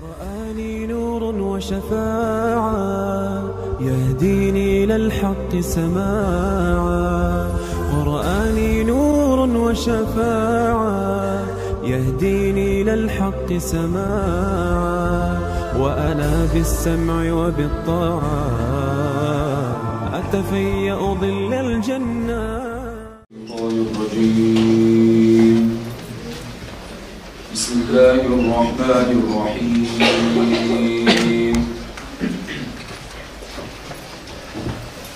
قرآني نور وشفاعة يهديني للحق سماعا قرآني نور وشفاعة يهديني للحق سماعا وأنا بالسمع وبالطاعة أتفيأ ظل الجنة. الرجيم بسم الله الرحمن الرحيم.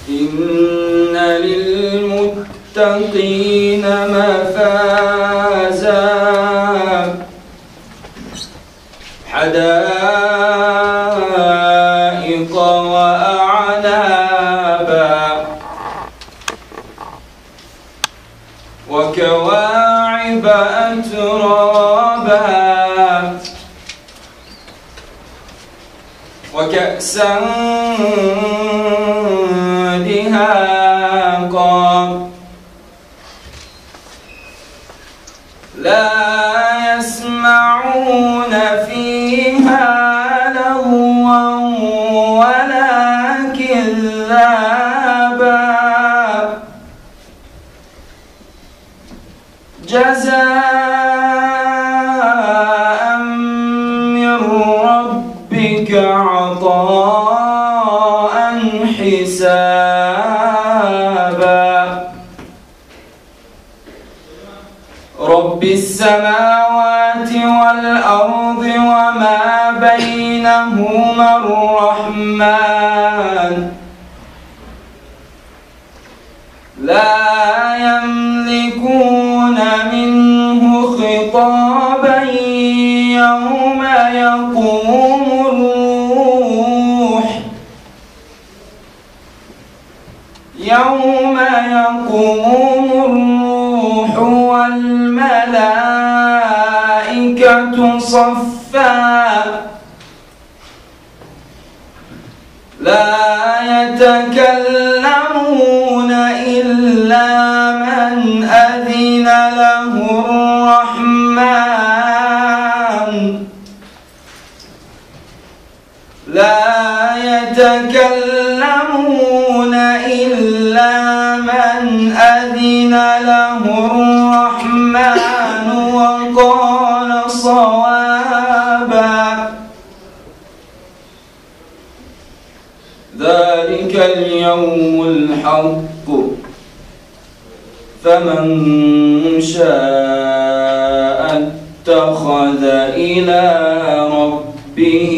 إن للمتقين مفازا 想 بينهما الرحمن. لا يملكون منه خطابا يوم يقوم الروح. يوم يقوم الروح والملائكة صفا. لا يتكلمون إلا من أذن له الرحمن. لا يتكلمون إلا من أذن له اليوم الحق. فمن شاء اتخذ إلى ربه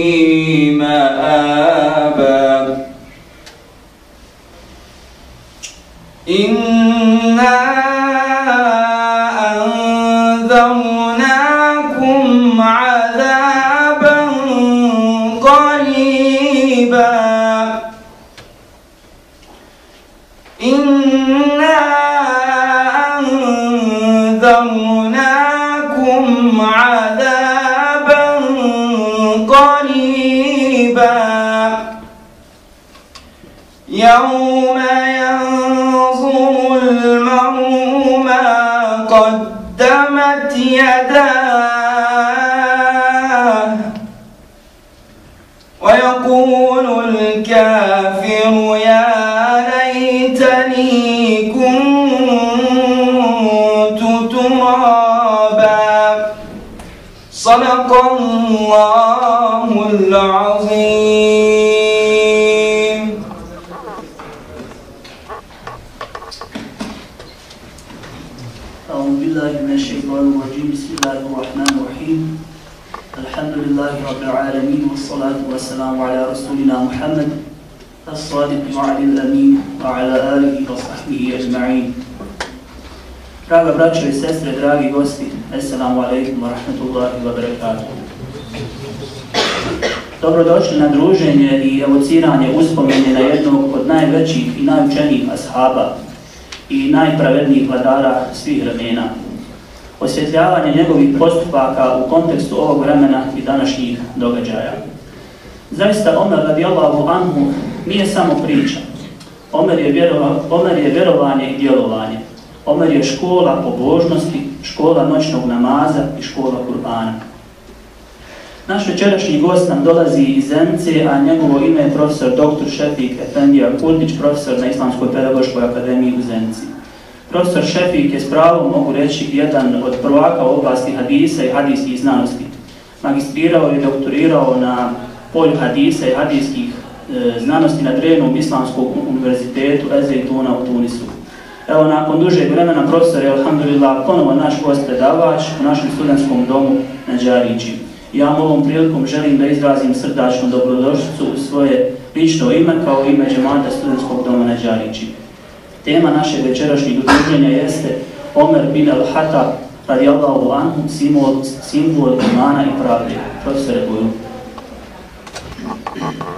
مآبا. إنا يداه ويقول الكافر يا ليتني كنت ترابا. صدق الله العظيم. والصلاة والسلام على رسولنا محمد الصادق الوعد الأمين وعلى آله وصحبه أجمعين Draga braćo i sestre, dragi gosti, Assalamu alaikum wa rahmatullahi wa barakatuh. Dobrodošli na druženje i evociranje uspomene na jednog od najvećih i najučenijih ashaba i najpravednijih vladara svih vremena. Osvjetljavanje njegovih postupaka u kontekstu ovog vremena i današnjih događaja. Zaista Omer radijallahu anhu nije samo priča. Omer je, vjerova, Omer je vjerovanje i djelovanje. Omer je škola pobožnosti, škola noćnog namaza i škola Kur'ana. Naš večerašnji gost nam dolazi iz Zenice, a njegovo ime je profesor dr. Šefik Efendija Kurdić, profesor na Islamskoj pedagoškoj akademiji u Zenici. Profesor Šefik je s pravom, mogu reći, jedan od prvaka u oblasti hadisa i hadijskih znanosti. Magistrirao i doktorirao na polju hadisa i hadijskih e, znanosti na Drevnom Islamskom univerzitetu Ezeituna u Tunisu. Evo, nakon dužeg vremena, profesor je, alhamdulillah, ponovo naš gost predavač u našem studentskom domu na Đarići. Ja vam ovom prilikom želim da izrazim srdačnu dobrodošlicu u svoje lično ime kao ime džemata studentskog doma na Đarići. Tema naše večerašnjeg udruženja jeste Omer bin al-Hata radijallahu anhu, simbol, simbol imana i pravde. Profesore Buju.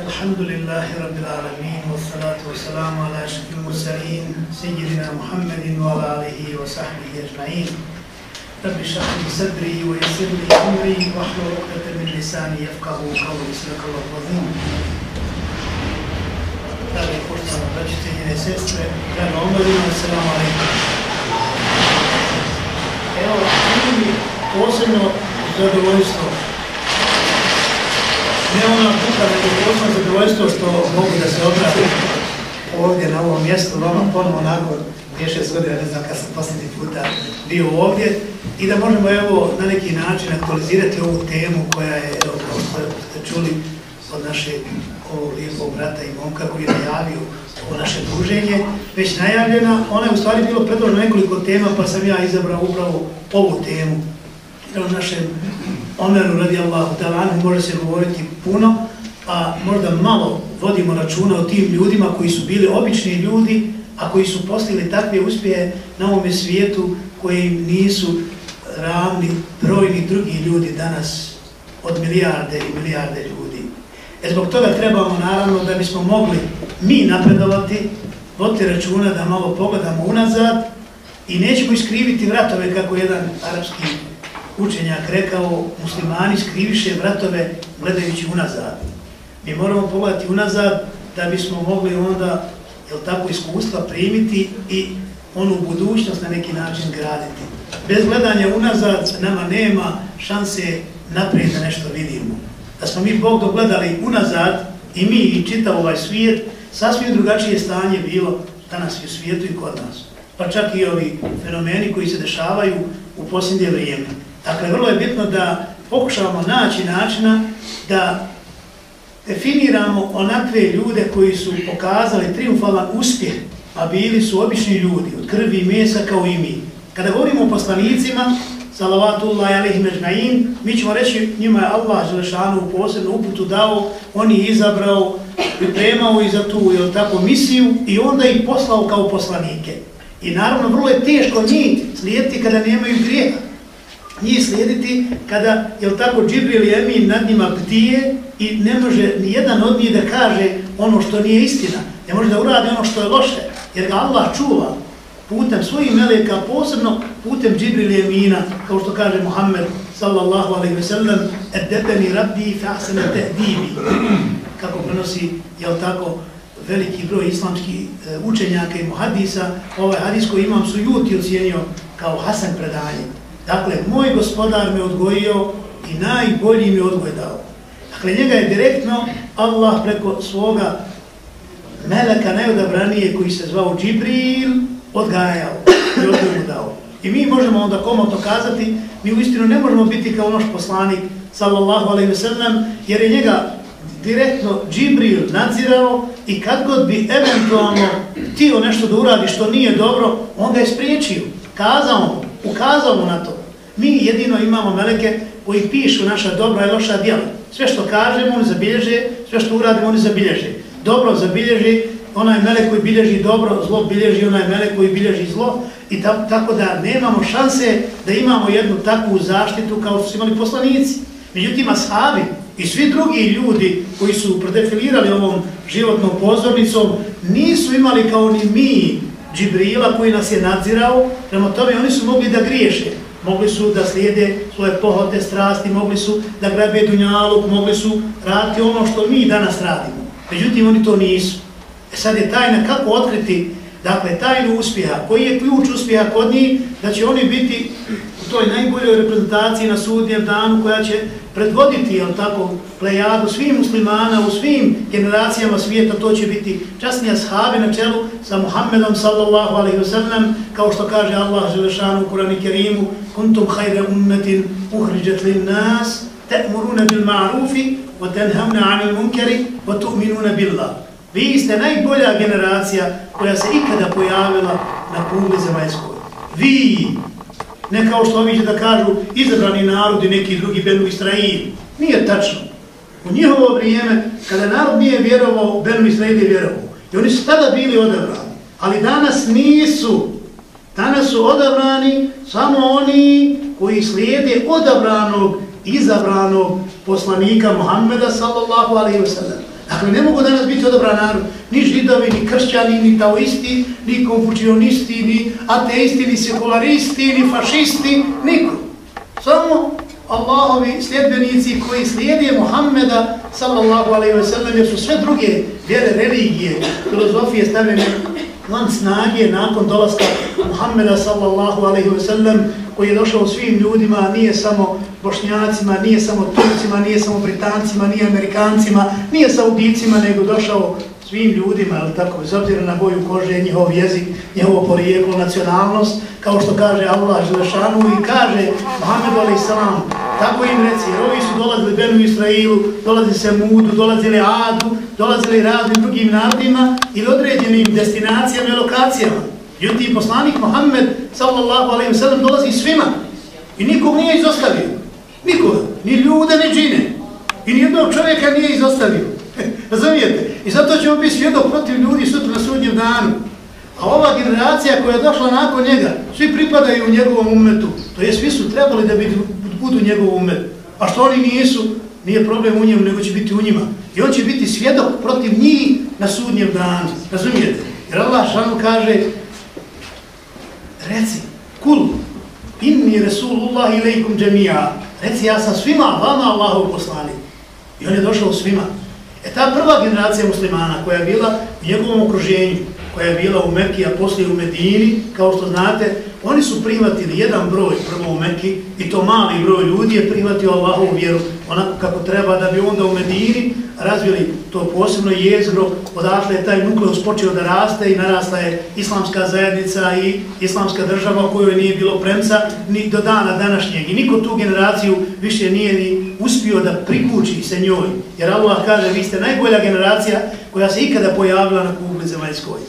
الحمد لله رب العالمين والصلاة والسلام على أشرف المرسلين سيدنا محمد وعلى آله وصحبه أجمعين رب اشرح لي صدري ويسر لي أمري واحلل عقدة من لساني يفقه قولي صدق الله العظيم Dragi poštovani braćitelji i sestre, dragi omladina, assalamu alaikum. Evo, čini posebno zadovoljstvo. Ne ona puta, nego posebno zadovoljstvo što mogu da se obratim ovdje na ovom mjestu, vama ponovno nakon 5-6 godina, ne znam kad sam posljednji puta bio ovdje, i da možemo evo na neki način aktualizirati ovu temu koja je, evo, kao što ste čuli od našeg ovog lijepog brata i momka koji je najavio ovo naše druženje, već najavljena, ona je u stvari bilo predloženo nekoliko tema, pa sam ja izabrao upravo ovu temu. Evo našem Omeru radijallahu talanu može se govoriti puno, a možda malo vodimo računa o tim ljudima koji su bili obični ljudi, a koji su postigli takve uspjehe na ovome svijetu koji nisu ravni brojni drugi ljudi danas od milijarde i milijarde ljudi. E zbog toga trebamo naravno da bismo mogli mi napredovati, voditi računa da malo pogledamo unazad i nećemo iskriviti vratove kako jedan arapski učenjak rekao, muslimani skriviše vratove gledajući unazad. Mi moramo pogledati unazad da bismo mogli onda jel tako, iskustva primiti i onu budućnost na neki način graditi. Bez gledanja unazad nama nema šanse naprijed da nešto vidimo. Da smo mi Bog dogledali unazad i mi i čitav ovaj svijet, sasvim drugačije stanje bilo danas i u svijetu i kod nas. Pa čak i ovi fenomeni koji se dešavaju u posljednje vrijeme. Dakle, vrlo je bitno da pokušavamo naći načina da definiramo onakve ljude koji su pokazali triumfalan uspjeh, a bili su obični ljudi, od krvi i mesa kao i mi. Kada govorimo o poslanicima, salavatullahi alaihi mežmain, mi ćemo reći njima je Allah Želešanu u posebnu uputu dao, on je izabrao, pripremao i za tu jel, tako, misiju i onda ih poslao kao poslanike. I naravno, vrlo je teško njih slijediti kada nemaju grijeha njih slijediti kada, je tako, Džibril i Emin nad njima bdije i ne može ni jedan od njih da kaže ono što nije istina. Ne može da uradi ono što je loše, jer ga Allah čuva putem svojih meleka, posebno putem Džibrilije mina, kao što kaže Muhammed sallallahu alaihi ve sellem, edebeni rabbi fa'asene tehdibi, kako prenosi, jel tako, veliki broj islamskih e, učenjaka i muhadisa, ovaj hadis koji imam su juti ocijenio kao Hasan predanje. Dakle, moj gospodar me odgojio i najbolji mi odgoj dao. Dakle, njega je direktno Allah preko svoga meleka najodabranije koji se zvao Džibril odgajao i odgoj mu dao. I mi možemo onda komotno kazati, mi u istinu ne možemo biti kao naš poslanik, sallallahu alaihi ve sellem, jer je njega direktno Džibril nadzirao i kad god bi eventualno tio nešto da uradi što nije dobro, onda je spriječio, kazao mu, ukazao mu na to. Mi jedino imamo meleke koji pišu naša dobra i loša djela. Sve što kažemo, oni zabilježe, sve što uradimo, oni zabilježe. Dobro zabilježi onaj melek koji bilježi dobro, zlo bilježi onaj melek koji bilježi zlo. I ta, tako da nemamo šanse da imamo jednu takvu zaštitu kao što su imali poslanici. Međutim, ashabi i svi drugi ljudi koji su predefilirali ovom životnom pozornicom nisu imali kao ni mi Džibrila koji nas je nadzirao, prema tome oni su mogli da griješe. Mogli su da slijede svoje pohote, strasti, mogli su da grabe dunjalog, mogli su raditi ono što mi danas radimo. Međutim, oni to nisu. Sad je tajna kako otkriti Dakle, tajnu uspjeha, koji je ključ uspjeha kod njih, da će oni biti u toj najboljoj reprezentaciji na sudnjem danu koja će predvoditi, jel tako, plejadu svim muslimana u svim generacijama svijeta, to će biti časni ashabi na čelu sa Muhammedom sallallahu alaihi wa sallam, kao što kaže Allah Želešanu u Kurani Kerimu, kuntum hajre ummetin uhriđet li nas, te'muruna bil ma'rufi, wa tenhamna anil munkeri, wa tu'minuna billah. Vi ste najbolja generacija koja se ikada pojavila na kugli zemaljskoj. Vi, ne kao što ovi da kažu izabrani narod i neki drugi Benu Israil. Nije tačno. U njihovo vrijeme, kada narod nije vjerovao, Benu Israil je vjerovao. I oni su tada bili odabrani. Ali danas nisu. Danas su odabrani samo oni koji slijede odabranog, izabranog poslanika Muhammeda sallallahu alaihi wa sallam. Dakle, ne mogu danas biti odobran narod, ni židovi, ni kršćani, ni taoisti, ni konfučionisti, ni ateisti, ni sekularisti, ni fašisti, niko. Samo Allahovi sljedbenici koji slijede Muhammeda, sallallahu alaihi wa sallam, jer su sve druge vjere, religije, filozofije stavljene van snage nakon dolaska Muhammeda, sallallahu alaihi wa sallam, koji je došao svim ljudima, nije samo bošnjacima, nije samo turcima, nije samo britancima, nije amerikancima, nije saudicima, nego došao svim ljudima, ali tako, bez obzira na boju kože, njihov jezik, njihovo porijeklo, nacionalnost, kao što kaže Allah Želešanu i kaže Muhammedu a.s. Tako im reci, jer ovi su dolazili Benu Israilu, dolazi se Mudu, dolazili Adu, dolazili raznim drugim narodima ili određenim destinacijama i lokacijama. Ljudi, poslanik Muhammed, sallallahu alaihi wa sallam, dolazi svima. I nikog nije izostavio. Nikoga. Ni ljude, ni džine. I nijednog čovjeka nije izostavio. Razumijete? I zato ćemo biti svjedok protiv ljudi sutra na sudnjem danu. A ova generacija koja je došla nakon njega, svi pripadaju u njegovom umetu. To je, svi su trebali da budu njegov umet. A što oni nisu, nije problem u njemu, nego će biti u njima. I on će biti svjedok protiv njih na sudnjem danu. Razumijete? Jer Allah šanu kaže, reci, kul, inni Resulullah ilaikum džemija, reci, ja sam svima, vama Allahu poslani. I on je došao svima. E ta prva generacija muslimana koja je bila u njegovom okruženju, koja je bila u Mekiji, a poslije u Medini, kao što znate, oni su primatili jedan broj prvo u Mekiji i to mali broj ljudi je primatio Allahovu vjeru onako kako treba da bi onda u Medini razvili to posebno jezgro, odatle je taj nukleus počeo da raste i narasta je islamska zajednica i islamska država u kojoj nije bilo premca ni do dana današnjeg. I niko tu generaciju više nije ni uspio da prikući se njoj. Jer Allah kaže, vi ste najbolja generacija koja se ikada pojavila na kugli zemaljskoj.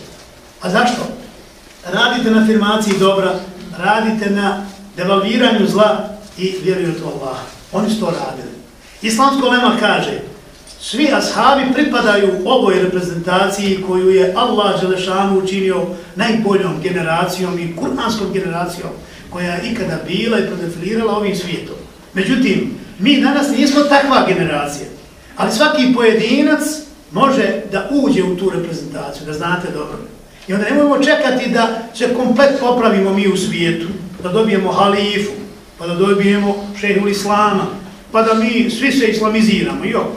A zašto? Radite na afirmaciji dobra, radite na devalviranju zla i vjerujete u Allah. Oni su to radili. Islamsko lema kaže, svi ashabi pripadaju ovoj reprezentaciji koju je Allah Želešanu učinio najboljom generacijom i kurmanskom generacijom koja je ikada bila i prodefilirala ovim svijetom. Međutim, mi danas nismo takva generacija, ali svaki pojedinac može da uđe u tu reprezentaciju, da znate dobro. I onda nemojmo čekati da se komplet popravimo mi u svijetu, da dobijemo halifu, pa da dobijemo šehul islama, pa da mi svi se islamiziramo, jok.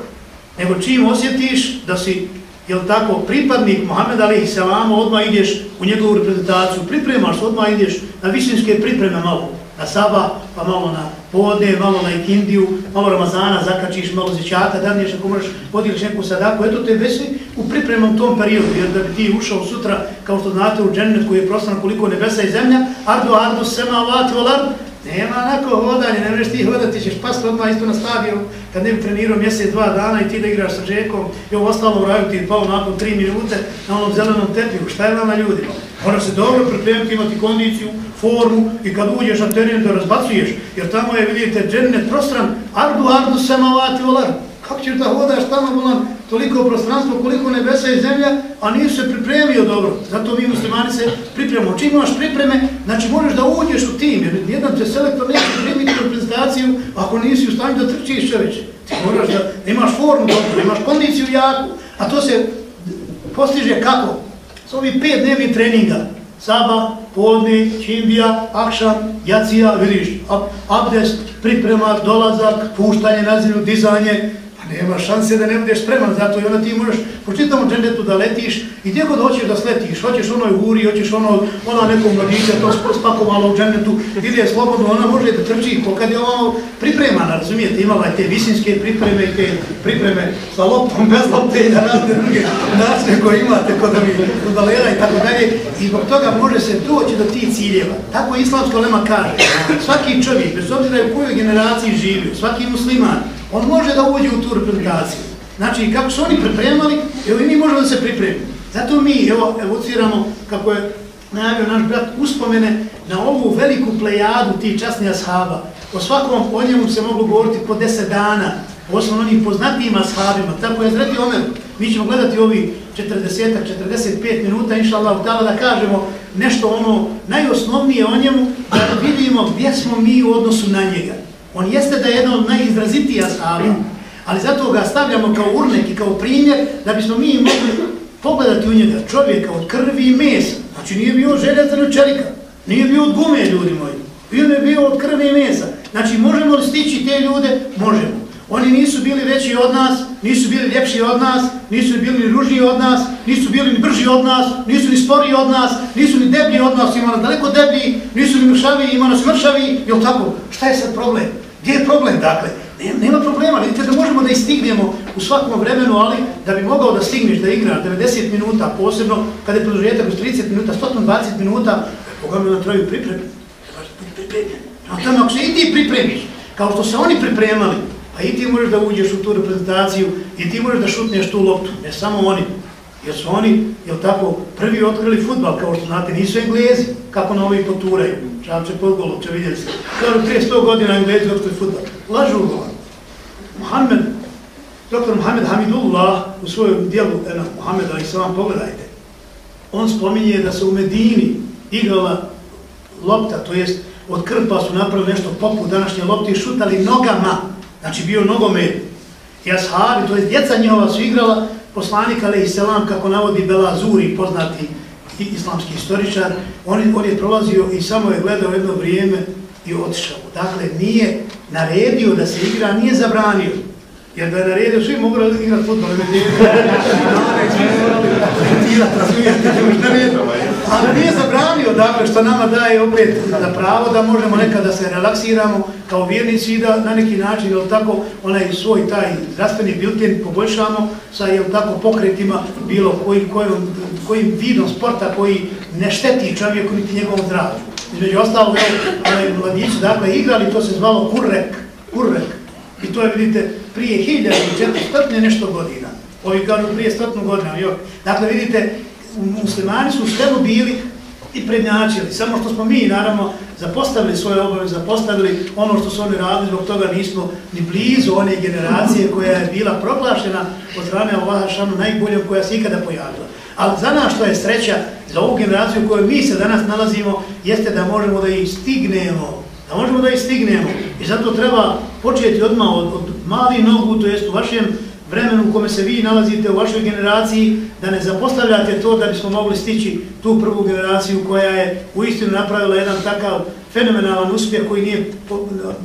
Nego čim osjetiš da si, jel tako, pripadnik Mohameda alaihi salama, odmah ideš u njegovu reprezentaciju, pripremaš, odmah ideš na višinske pripreme malo, na saba, pa malo na podne, malo na ikindiju, malo Ramazana, zakačiš malo zećata, da niješ ako možeš, podijeliš neku sadaku, eto te vesi u pripremom tom periodu, jer da bi ti ušao sutra, kao što znate, u džennet koji je prostran koliko nebesa i zemlja, ardu, ardu, sema, vati, volar, Nema onako hodanje, ne možeš ti hodati, ćeš pasti odmah isto na stadion, kad ne bi trenirao mjesec, dva dana i ti da igraš sa Džekom i ovo ostalo u raju ti je pao nakon tri minute na onom zelenom tepihu. Šta je vama ljudi? Moraš se dobro pripremiti, imati kondiciju, formu i kad uđeš na teren da razbacuješ, jer tamo je, vidite, džennet prostran, ardu, ardu, semavati, olar. Kako ćeš da hodaš tamo, volan, toliko prostranstvo, koliko nebesa i zemlja, a nisu se pripremio dobro. Zato mi muslimani se pripremamo. Čim imaš pripreme, znači možeš da uđeš u tim, jer jedan te selektor neće primiti reprezentaciju ako nisi u stanju da trčiš čovječ. Ti moraš da imaš formu dobro, imaš kondiciju jaku, a to se postiže kako? S ovih pet dnevnih treninga. Saba, podne, čimbija, akšan, jacija, vidiš, abdest, priprema, dolazak, puštanje na zemlju, dizanje, Nema šanse da ne budeš spreman za to i onda ti možeš po čitavom džendetu da letiš i gdje god hoćeš da sletiš, hoćeš onoj guri, hoćeš ono, ona nekom mladića to spakovalo u džendetu, ide slobodno, ona može da trči pokad je ono pripremana, razumijete, imala je te visinske pripreme i te pripreme sa loptom, bez lopte i na razne druge načine koje imate kod mi udalera i tako dalje. I zbog toga može se doći do tih ciljeva. Tako islamsko lema kaže, svaki čovjek, bez obzira u kojoj generaciji živio, svaki musliman, on može da uđe u tu reprezentaciju. Znači, kako su oni pripremali, evo i mi možemo da se pripremimo. Zato mi, evo, evociramo, kako je najavio naš brat, uspomene na ovu veliku plejadu tih časnih ashaba. O svakom o njemu se moglo govoriti po deset dana, osnovno onim poznatijim ashabima. Tako je zreti Omer, mi ćemo gledati ovi 40-ak, 45 minuta, inša Allah, da kažemo nešto ono najosnovnije o njemu, da vidimo gdje smo mi u odnosu na njega. On jeste da je jedan od najizrazitija ashaba, ali zato ga stavljamo kao urnek i kao primjer da bismo mi mogli pogledati u njega čovjeka od krvi i mesa. Znači nije bio željezan čelika, nije bio od gume, ljudi moji. Bio je bio od krvi i mesa. Znači možemo li stići te ljude? Možemo. Oni nisu bili veći od nas, nisu bili ljepši od nas, nisu bili ni ružniji od nas, nisu bili ni brži od nas, nisu ni sporiji od nas, nisu ni deblji od nas, ima nas daleko deblji, nisu ni mršavi, ima nas mršavi, jel tako? Šta je sad problem? Gdje je problem, dakle? Nema problema, vidite da možemo da istignemo u svakom vremenu, ali da bi mogao da stigneš da igraš 90 minuta, posebno kada je produžetak uz 30 minuta, 120 minuta, koga mi na troju pripremi? Trebaš da biti tamo ako se i ti pripremiš, kao što se oni pripremali, pa i ti možeš da uđeš u tu reprezentaciju i ti možeš da šutneš tu loptu, ne samo oni. Jer su oni, jel tako, prvi otkrili futbal, kao što znate, nisu englezi, kako na ovih poturaju. Čavče pod vidjeli ste. Kao prije sto godina englezi otkrili futbal. Lažu go. Mohamed, doktor Mohamed Hamidullah, u svojom dijelu, Ena Mohameda, i se vam pogledajte, on spominje da se u Medini igrala lopta, to jest od krpa su napravili nešto poput današnje lopte i šutali nogama, znači bio nogomet. I ashabi, to jest djeca njihova su igrala, poslanik alaih selam, kako navodi Belazuri, poznati islamski istoričar, on, on je prolazio i samo je gledao jedno vrijeme i otišao. Dakle, nije naredio da se igra, nije zabranio. Jer da je naredio, svi mogu igrati futbol, ne Ali nije zabranio, dakle, što nama daje opet da pravo da možemo nekada da se relaksiramo kao vjernici i da na neki način, jel tako, onaj svoj taj zdravstveni bilten poboljšamo sa, jel tako, pokretima bilo koji, kojim, kojim vidom sporta koji ne šteti čovjeku niti njegovom zdravlju. Između ostalo, onaj mladići, dakle, igrali, to se zvalo kurrek, kurrek. I to je, vidite, prije 1400 nešto godina. Ovi kažu prije 100 godina. Jo. Dakle, vidite, muslimani su svemu bili i prednjačili. Samo što smo mi, naravno, zapostavili svoje obave, zapostavili ono što su oni radili, zbog toga nismo ni blizu one generacije koja je bila proglašena od strane Allaha Šanu najboljom koja se ikada pojavila. Ali za nas što je sreća, za ovu generaciju u kojoj mi se danas nalazimo, jeste da možemo da ih stignemo. Da možemo da ih stignemo. I zato treba početi odmah od, od malih nogu, to jest u vašem vremenu u kome se vi nalazite u vašoj generaciji, da ne zapostavljate to da bismo mogli stići tu prvu generaciju koja je u istinu napravila jedan takav fenomenalan uspjeh koji nije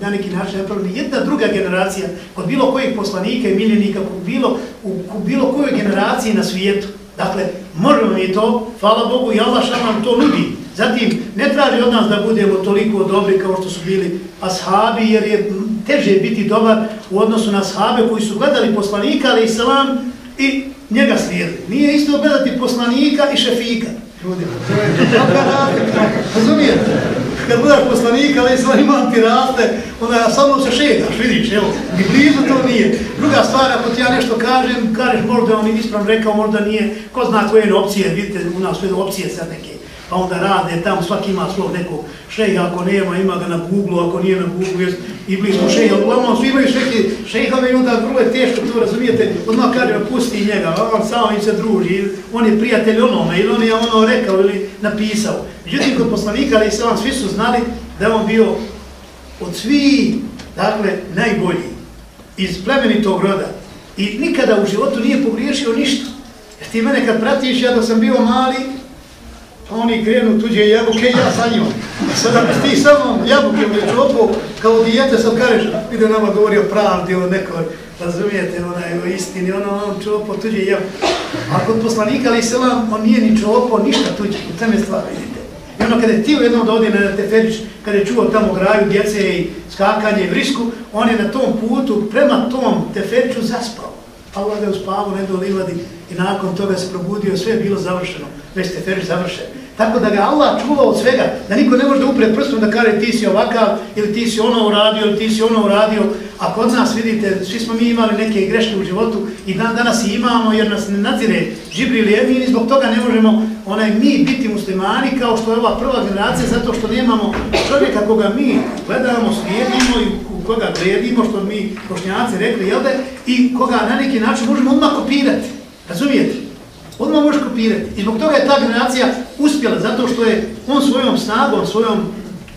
na neki način napravila jedna druga generacija kod bilo kojih poslanika i miljenika, kod bilo, u, u bilo kojoj generaciji na svijetu. Dakle, možemo mi to, hvala Bogu, i Allah šta nam to nudi. Zatim, ne traži od nas da budemo toliko dobri kao što su bili ashabi, jer je teže biti dobar u odnosu na ashabe koji su gledali poslanika, ali islam, i njega slijedili. Nije isto gledati poslanika i šefika. Ljudi, razumijete? Kad gledaš poslanika, ali islam imam ti raste, onda sa mnom se šedaš, vidiš, evo, ni blizu to nije. Druga stvar, ako ti ja nešto kažem, kažeš možda on ispravno rekao, možda nije, ko zna koje opcije, vidite, u nas su opcije sad neke pa onda rade, tamo svaki ima svog nekog šeha, ako nema, ima ga na Google, ako nije na Google, jest i blisko šeha, uglavnom svi imaju šehe, šehove i onda vrlo je teško, to razumijete, odmah kaže, pusti njega, on samo im se druži, on je prijatelj onome, ili on je ono rekao ili napisao. Međutim, kod poslanika, ali se vam svi su znali da on bio od svi, dakle, najbolji, iz plemenitog roda, i nikada u životu nije pogriješio ništa. Jer ti mene kad pratiš, ja da sam bio mali, Pa oni krenu tuđe jabuke ja sa njom. Sada bi ti sa mnom jabuke u čopu, kao dijete sam kareš, ide nama govori o pravdi, o nekoj razumijete, onaj o istini, ono, on čopo tuđe jabuke. A kod poslanika, ali selam, on nije ni čopo, ništa tuđe, u tome stvar vidite. I ono, kada je u jednom da na Teferić, kada je čuo tamo graju djece i skakanje i vrisku, on je na tom putu, prema tom Teferiću zaspao. Allah ga je uspavu, ne do livadi i nakon toga se probudio, sve je bilo završeno, već Teferić završen. Tako da ga Allah čuva od svega, da niko ne može da upre prstom da kare ti si ovakav, ili ti si ono uradio, ili ti si ono uradio. A kod nas, vidite, svi smo mi imali neke greške u životu i dan danas i imamo, jer nas ne nadzire Žibril i Emin i zbog toga ne možemo onaj mi biti muslimani kao što je ova prva generacija, zato što nemamo čovjeka koga mi gledamo, slijedimo i koga gledimo, što mi pošnjaci rekli, jel da, i koga na neki način možemo odmah kopirati. Razumijete? Odmah možeš kopirati. I zbog toga je ta generacija uspjela, zato što je on svojom snagom, svojom,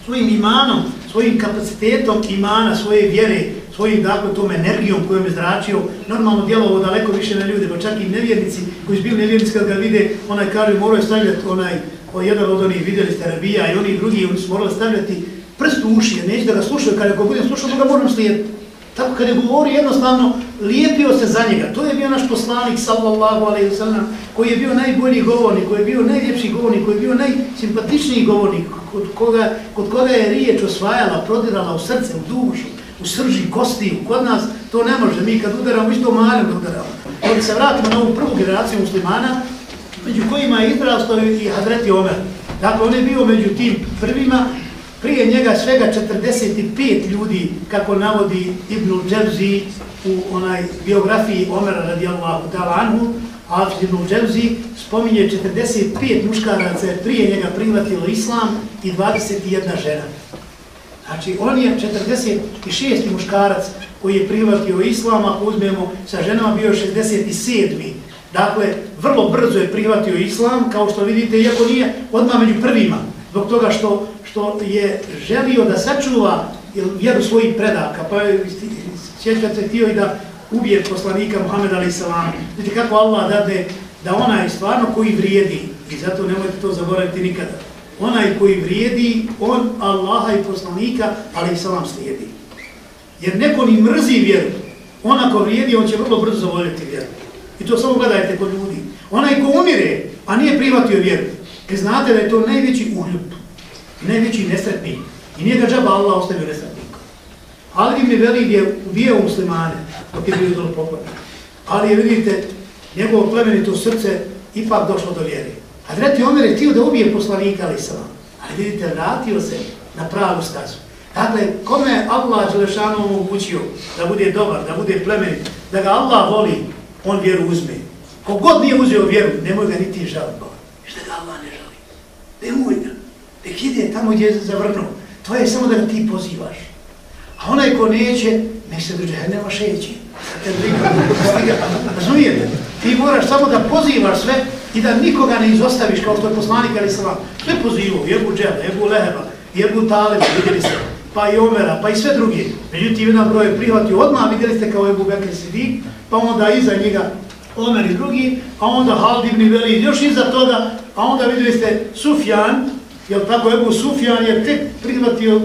svojim imanom, svojim kapacitetom imana, svoje vjere, svojim dakle tom energijom kojom je zračio, normalno djelovo daleko više na ljude, pa čak i nevjernici koji su bili nevjernici kad ga vide, onaj kaže moraju stavljati onaj, o jedan od onih vidjeli ste rabija i oni drugi, oni su morali stavljati prst u uši, neće da ga slušaju, kada ga budem slušao, da ga moram slijediti. Tako kada je govori jednostavno, lijepio se za njega. To je bio naš poslanik, sallallahu alaihi sallam, koji je bio najbolji govornik, koji je bio najljepši govornik, koji je bio najsimpatičniji govornik, kod koga, kod koga je riječ osvajala, prodirala u srce, u dušu, u srži, kosti. Kod nas to ne može. Mi kad udaramo, isto malim udaramo. Kada se vratimo na ovu prvu generaciju muslimana, među kojima je izrastao i Hadreti Omer. Dakle, on je bio među tim prvima prije njega svega 45 ljudi, kako navodi Ibn Dževzi u onaj biografiji Omera radijallahu ta'ala anhu, a Ibn Dževzi spominje 45 muškaraca prije njega prihvatilo islam i 21 žena. Znači, on je 46. muškarac koji je prihvatio islam, ako uzmemo sa ženama, bio 67. Dakle, vrlo brzo je prihvatio islam, kao što vidite, iako nije odmah među prvima, zbog toga što što je želio da sačuva vjeru svojih predaka, pa je sjećat se htio i da ubije poslanika Muhammed Ali salam. Vidite kako Allah dade da onaj stvarno koji vrijedi, i zato nemojte to zaboraviti nikada, onaj koji vrijedi, on Allaha i poslanika alaih salam slijedi. Jer neko ni mrzi vjeru, on ako vrijedi, on će vrlo brzo zavoljeti vjeru. I to samo gledajte kod ljudi. Onaj ko umire, a nije privatio vjeru, znate da je to najveći uljub najveći nesretnik. I nije ga džaba Allah ostavio nesretnikom. Ali mi veli je ubijao muslimane, dok je bio dolo pokoran. Ali je, vidite, njegovo plemenito srce ipak došlo do vjeri. A Dreti Omer je htio da ubije poslanika, ali sam Ali vidite, vratio se na pravu stazu. Dakle, kome je Allah Đelešanu omogućio da bude dobar, da bude plemenit, da ga Allah voli, on vjeru uzme. Kogod nije uzeo vjeru, nemoj ga niti žaliti. Što ga Allah ne žali? Nemoj ga nek ide tamo gdje je zavrnuo. To je samo da ti pozivaš. A onaj ko neće, nek se do džehennema šeći. Razumijete? Ti moraš samo da pozivaš sve i da nikoga ne izostaviš kao što je poslanik Ali Salam. Sve pozivao, Jebu Džela, Jebu Leheba, Jebu Taleba, vidjeli ste, pa i Omera, pa i sve drugi. Međutim, jedan broj je prihvatio odmah, vidjeli ste kao Jebu Bekri Sidik, pa onda iza njega Omer i drugi, a onda Hald ibn Velid, još iza toga, a onda vidjeli ste Sufjan, Jel tako Ebu Sufjan je tek prihvatio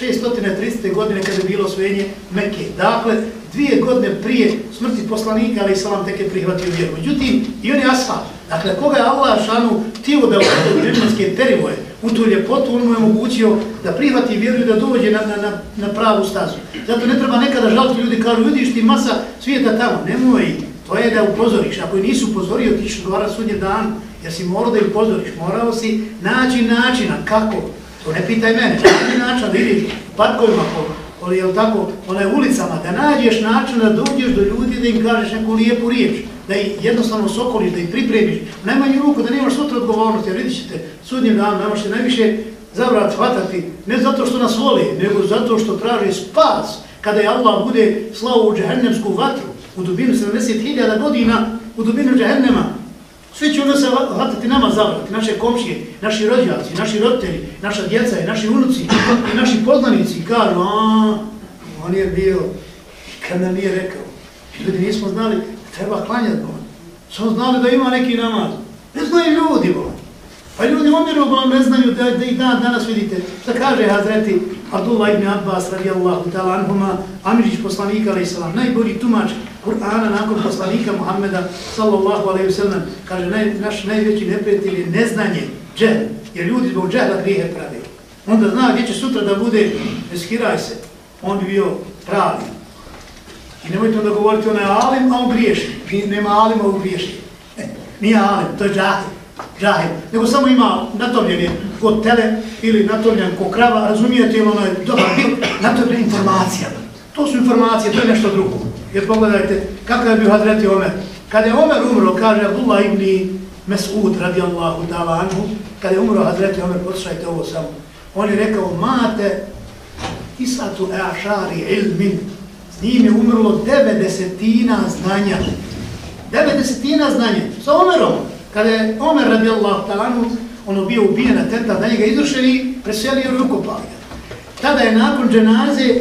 630. godine kada je bilo osvojenje Mekke. Dakle, dvije godine prije smrti poslanika, ali Isalam tek je prihvatio vjeru. Međutim, i on je ashab. Dakle, koga je Allah šanu tio da u džemanske terivoje, u tu ljepotu, on mu je omogućio da prihvati vjeru i da dođe na, na, na, na pravu stazu. Zato ne treba nekada žaliti ljudi, kažu, vidiš ti masa svijeta tamo, nemoj, to je da upozoriš. Ako je nisu upozorio, ti ćeš odgovarati sudnje dan, jer si morao da ih pozoriš, morao si naći načina, kako, to ne pitaj mene, naći način da ideš u parkovima, po, po, jel tako, onaj ulicama, da nađeš način da dođeš do ljudi, da im kažeš neku lijepu riječ, da ih jednostavno sokoliš, da ih pripremiš, u najmanju ruku, da nemaš sutra odgovornosti, jer vidit ćete, sudnjim dan, nemaš se najviše zavrat hvatati, ne zato što nas voli, nego zato što traži spas, kada je Allah bude slao u džehennemsku vatru, u dubinu 70.000 godina, u dubinu džehennema, Svi će ono se hvatati nama zavrati, naše komšije, naši rođaci, naši roditelji, naša djeca i naši unuci i naši poznanici kažu, a on je bio, kad nam nije rekao. Ljudi nismo znali, treba klanjati bo. Samo znali da ima neki namaz. Ne znaju ljudi bo. Pa ljudi umiru, vam ne znaju da, da ih dan danas vidite. Šta kaže Hazreti Abdullah ibn Abbas radijallahu ta'ala anhuma, Amirić poslanika alaih salam, najbolji tumač Kur'ana nakon poslanika Muhammeda sallallahu alaihi sallam, kaže naj, naš najveći neprijatelj je neznanje, džel, jer ljudi zbog džela grijehe pravi. Onda zna gdje će sutra da bude, eskiraj se, on bi bio pravi. I nemojte onda govoriti on je alim, a on griješi. Nema alim, a on griješi. E, nije alim, to je džahil. Džahil. Nego samo ima natomljen je kod tele ili natomljen kod krava, razumijete ili ono je dobar bil, natomljen informacija. To su informacije, to je nešto drugo. Jer pogledajte, kakav je bio Hadreti Omer. Kada je Omer umro, kaže Abdullah ibn Mes'ud radijallahu ta'ala anhu, kada je umro Hadreti Omer, poslušajte ovo samo. On je rekao, mate isatu e'ašari ilmin, s njim je umrlo devet desetina znanja. Devet desetina znanja, sa Omerom. Kada je Omer radijallahu talanu, ono bio ubijen na tentat, da njega izrušeni, preselio i ukopali ga. Tada je nakon dženaze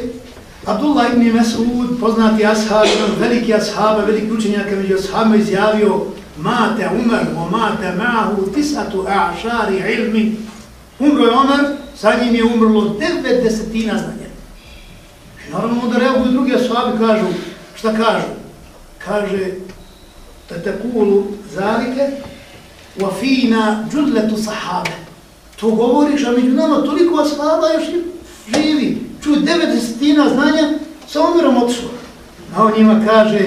Abdullah ibn Mas'ud, poznati ashab, veliki ashab, veliki učenjaka među ashabima izjavio Mate Umar, o mate ma'hu tisatu a'šari ilmi. Umro je Umar, sa njim je umrlo devet desetina znanja. I naravno onda reaguju drugi ashabi, kažu, šta kažu? Kaže, da te kulu zalike, wa fina džudletu sahabe. To govoriš, a među nama toliko ashaba još živi. Čuj, devet desetina znanja sa Omerom otišlo. A on njima kaže,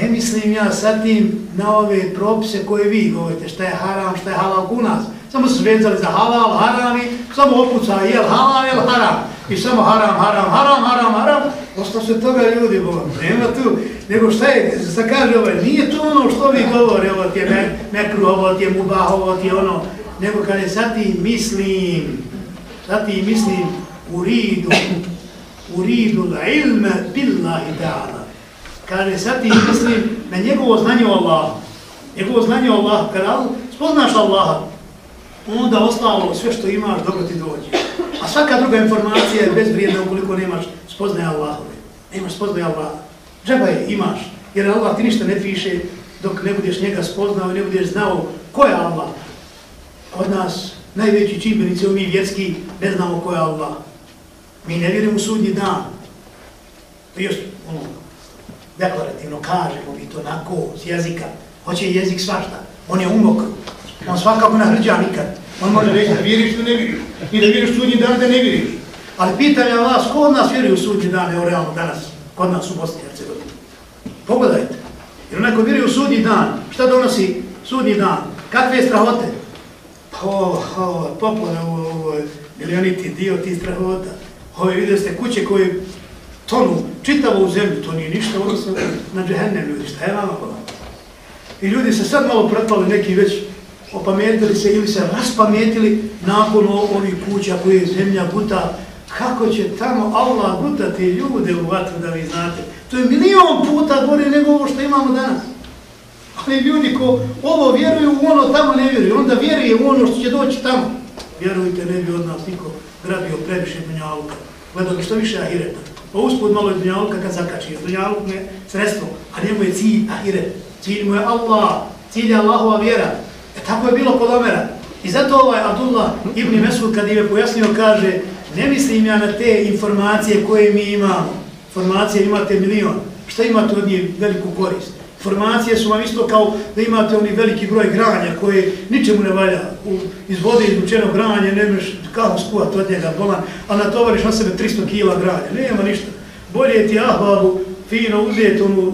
ne mislim ja sa tim na ove propise koje vi govorite, šta je haram, šta je halal u nas. Samo su vezali za halal, haram i samo opuca, jel halal, jel haram. I samo haram, haram, haram, haram, haram. Ostao se toga ljudi, Boga, nema tu. Nego šta je, sa kaže ovaj, nije to ono što vi govore, ovo ti je me, mekru, ovo ti je mubah, ovo ti je ono. Nego kada sad ti mislim, sad ti mislim, uridu, uridu la ilme billahi ta'ala. Kaže, sad ti mislim na njegovo znanje o Allahu. Njegovo znanje o Allahu. Kada spoznaš Allaha, onda ostalo sve što imaš, dobro ti dođe. A svaka druga informacija je bezvrijedna ukoliko nemaš spoznaje Allahove. Nemaš spoznaje Allaha. Džaba je, imaš. Jer Allah ti ništa ne piše dok ne budeš njega spoznao i ne budeš znao ko je Allah. Od nas najveći čimbenici, mi vjetski, ne znamo ko je Allah. Mi ne vjerujemo u sudnji dan. To je ono, deklarativno kažemo mi to nako, s jezika. Hoće jezik svašta. On je umok. On svakako ne hrđa nikad. On može reći da vjeriš ili ne vjeriš. I da vjeriš sudnji dan da ne vjeriš. Ali pitam ja vas, ko od nas vjeruje u sudnji dan, evo realno danas, kod nas u Bosni i Hercegovini? Pogledajte. Jer onako vjeruje u sudnji dan, šta donosi sudnji dan? Kakve strahote? Pa ovo, ovo, poplane, ovo, ovo, milioniti dio ti strahota. Ove vidjeli ste kuće koje tonu čitavo u zemlju, to nije ništa, ono se na džehennem ljudi, šta je vama hvala? I ljudi se sad malo pretpali, neki već opametili se ili se raspametili nakon ovih kuća koje je zemlja guta, kako će tamo Allah gutati ljude u vatru da vi znate. To je milion puta gore nego ovo što imamo danas. Ali ljudi ko ovo vjeruju u ono tamo ne vjeruju, onda vjeruje u ono što će doći tamo. Vjerujte, ne bi od nas niko grabio previše dunjaluka. Gledao bi što više ahireta. Pa uspod malo je dunjaluka kad zakači. Dunjaluk je sredstvo, a njemu je cilj ahiret. Cilj mu je Allah, cilj je Allahova vjera. E tako je bilo kod Omera. I zato ovaj Abdullah ibn Mesud kad je pojasnio kaže ne mislim ja na te informacije koje mi imamo. Informacije imate milion. Šta imate od nje veliku korist? Formacije su vam isto kao da imate oni veliki broj granja koje ničemu ne valja. U, iz vode izvučeno granje, ne možeš kao skuvat od njega bolan, a natovariš na sebe 300 kila granja. Nema ništa. Bolje ti ahvalu fino uzeti onu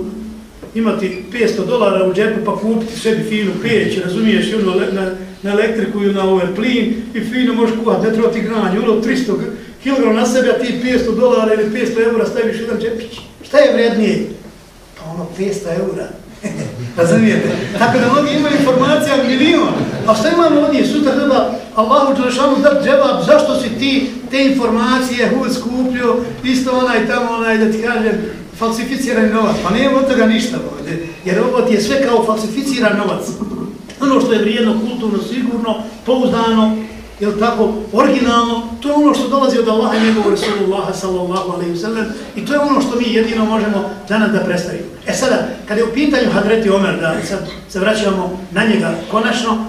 imati 500 dolara u džepu pa kupiti sebi finu peć, razumiješ, ono na, na elektriku ili na ovaj plin i fino možeš kuhat, ne treba ti granje, ono 300 kg na sebe, a ti 500 dolara ili 500 eura staviš jedan džepić. Šta je vrednije? Pa ono 500 eura. Razumijete? Tako da mnogi imaju informacija milijon. A šta imamo ovdje? Sutra treba Allahu Đelešanu dati dževab zašto si ti te informacije hud skupljio, isto onaj tamo onaj da ti kažem, falsificirani novac. Pa nema od toga ništa ovdje. Jer ovo ti je sve kao falsificiran novac. Ono što je vrijedno, kulturno, sigurno, pouzdano, jel tako, originalno, to je ono što dolazi od Allaha i njegovog Resulullaha sallallahu alaihi wa sallam i to je ono što mi jedino možemo danas da predstavimo. E sada, kada je u pitanju Hadreti Omer, da sad se vraćamo na njega konačno,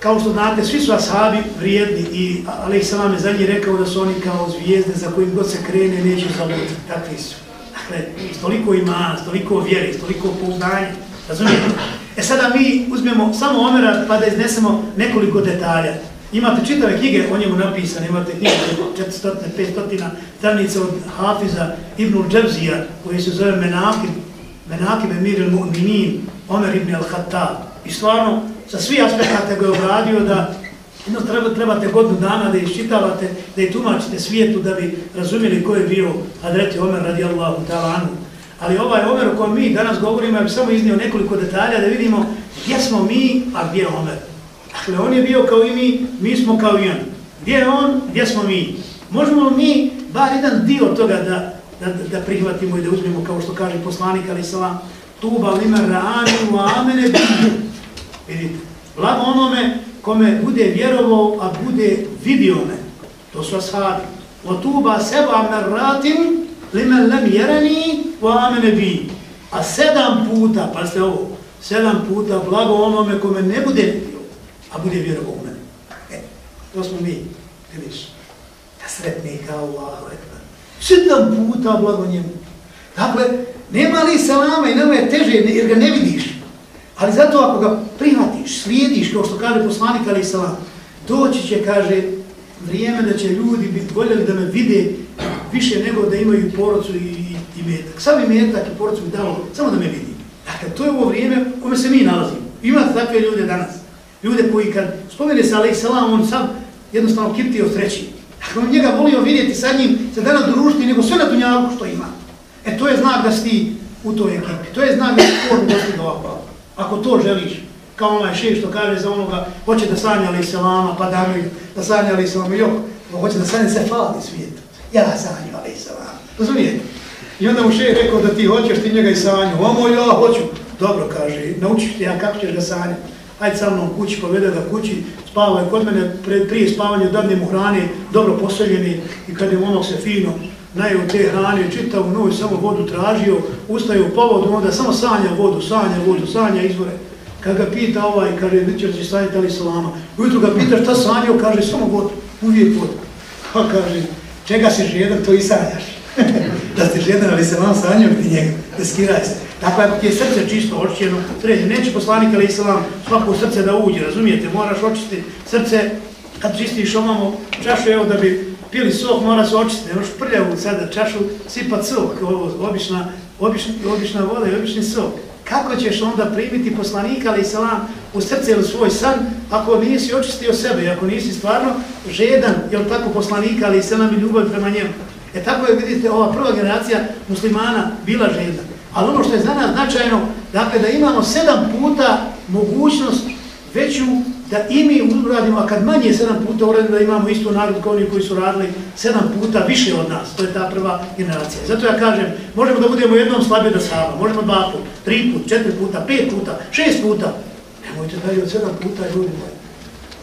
kao što znate, svi su ashabi vrijedni i Ali Salam je za njih rekao da su oni kao zvijezde za kojim god se krene neće zavoditi, Takvi su. Dakle, stoliko ima, stoliko vjere, stoliko pouzdanje. Razumijete? E sada mi uzmemo samo Omera pa da iznesemo nekoliko detalja. Imate čitave knjige o njemu napisane, imate knjige 400-500 stranica od Hafiza Ibnul Dževzija koji se zove Menakib, Menakib Emir il-Mu'minin, Omer ibn al-Khattab. I stvarno, sa svi aspekata ga je obradio da jedno treba, trebate godinu dana da iščitavate, da je tumačite svijetu da bi razumjeli ko je bio Adreti Omer radijallahu ta'ala anhu. Ali ovaj Omer o kojem mi danas govorimo, ja bih samo iznio nekoliko detalja da vidimo gdje smo mi, a gdje je Omer. Dakle, on je bio kao i mi, mi smo kao i on. Gdje je on, gdje smo mi? Možemo mi bar jedan dio toga da, da, da prihvatimo i da uzmemo, kao što kaže poslanik, ali salam, tuba lima rani amene bi. Vidite, blago onome kome bude vjerovao, a bude vidio me. To su ashabi. O tuba seba merratim limen lem jereni wa amene bi. A sedam puta, pa ste ovo, sedam puta blago onome kome ne bude vidio, a bude vjerovao u mene. E, to smo mi, vidiš. da sretni kao Allahu ekber. Sedam puta blago njemu. Dakle, nema li salama i nema je teže jer ga ne vidiš. Ali zato ako ga prihvatiš, slijediš, kao što kaže poslanik ali salam, doći će, kaže, vrijeme da će ljudi biti voljeli da me vide više nego da imaju porodcu i, i, metak. Sam i metak i porodcu mi dalo, samo da me vidi. Dakle, to je ovo vrijeme u kome se mi nalazimo. Imate takve ljude danas. Ljude koji kad spomene se alaih salam, on sam jednostavno kiptio sreći. Dakle, on njega volio vidjeti sa njim, se dana družiti, nego sve na tunjalku što ima. E, to je znak da si ti u toj ekipi. To je znak da si formu dosti do. Ako to želiš, kao onaj šef što kaže za onoga, hoće da sanja ali selama, pa da mi da sanja ali selama, jok, hoće da sanja se fali svijetu. Ja sanju ali selama. Razumijete? I onda mu šef rekao da ti hoćeš ti njega i sanju. Omo, ja hoću. Dobro, kaže, naučiš ti ja kako ćeš ga sanjati. Hajde sa mnom kući, povede ga kući, spava je kod mene, pred, prije spavanja dadne mu hrane, dobro poseljeni i kad je ono se fino najeo te hrane, čitao noć samo vodu tražio, ustaje u povodu, onda samo sanja vodu, sanja vodu, sanja izvore. Kad ga pita ovaj, kaže, večer će staviti ali salama. Ujutru ga pita šta sanjao, kaže, samo vodu, uvijek vodu. Pa kaže, čega si žedan, to i sanjaš. da ste žedan, ali se vam sanjao ti njega, da skiraj se. Dakle, ako ti je srce čisto očišćeno, sređe, neće poslanik ali islam svako srce da uđe, razumijete, moraš očistiti srce, kad čistiš omamo čašu, evo da bi pili sok, mora se očistiti, nemaš prljavu sada čašu, sipa sok, ovo, obična, obična, obična voda i obični sok. Kako ćeš onda primiti poslanika ali selam u srce ili svoj san, ako nisi očistio sebe, ako nisi stvarno žedan, jel tako poslanika ali selam i ljubav prema njemu. E tako je, vidite, ova prva generacija muslimana bila žedan. Ali ono što je za nas značajno, dakle da imamo sedam puta mogućnost veću da i mi uradimo, a kad manje sedam puta uradimo da imamo isto narod kao oni koji su radili sedam puta više od nas. To je ta prva generacija. Zato ja kažem, možemo da budemo jednom slabije da saba, možemo dva put, tri puta, četiri puta, pet puta, šest puta. Nemojte dalje od sedam puta, ljudi moji.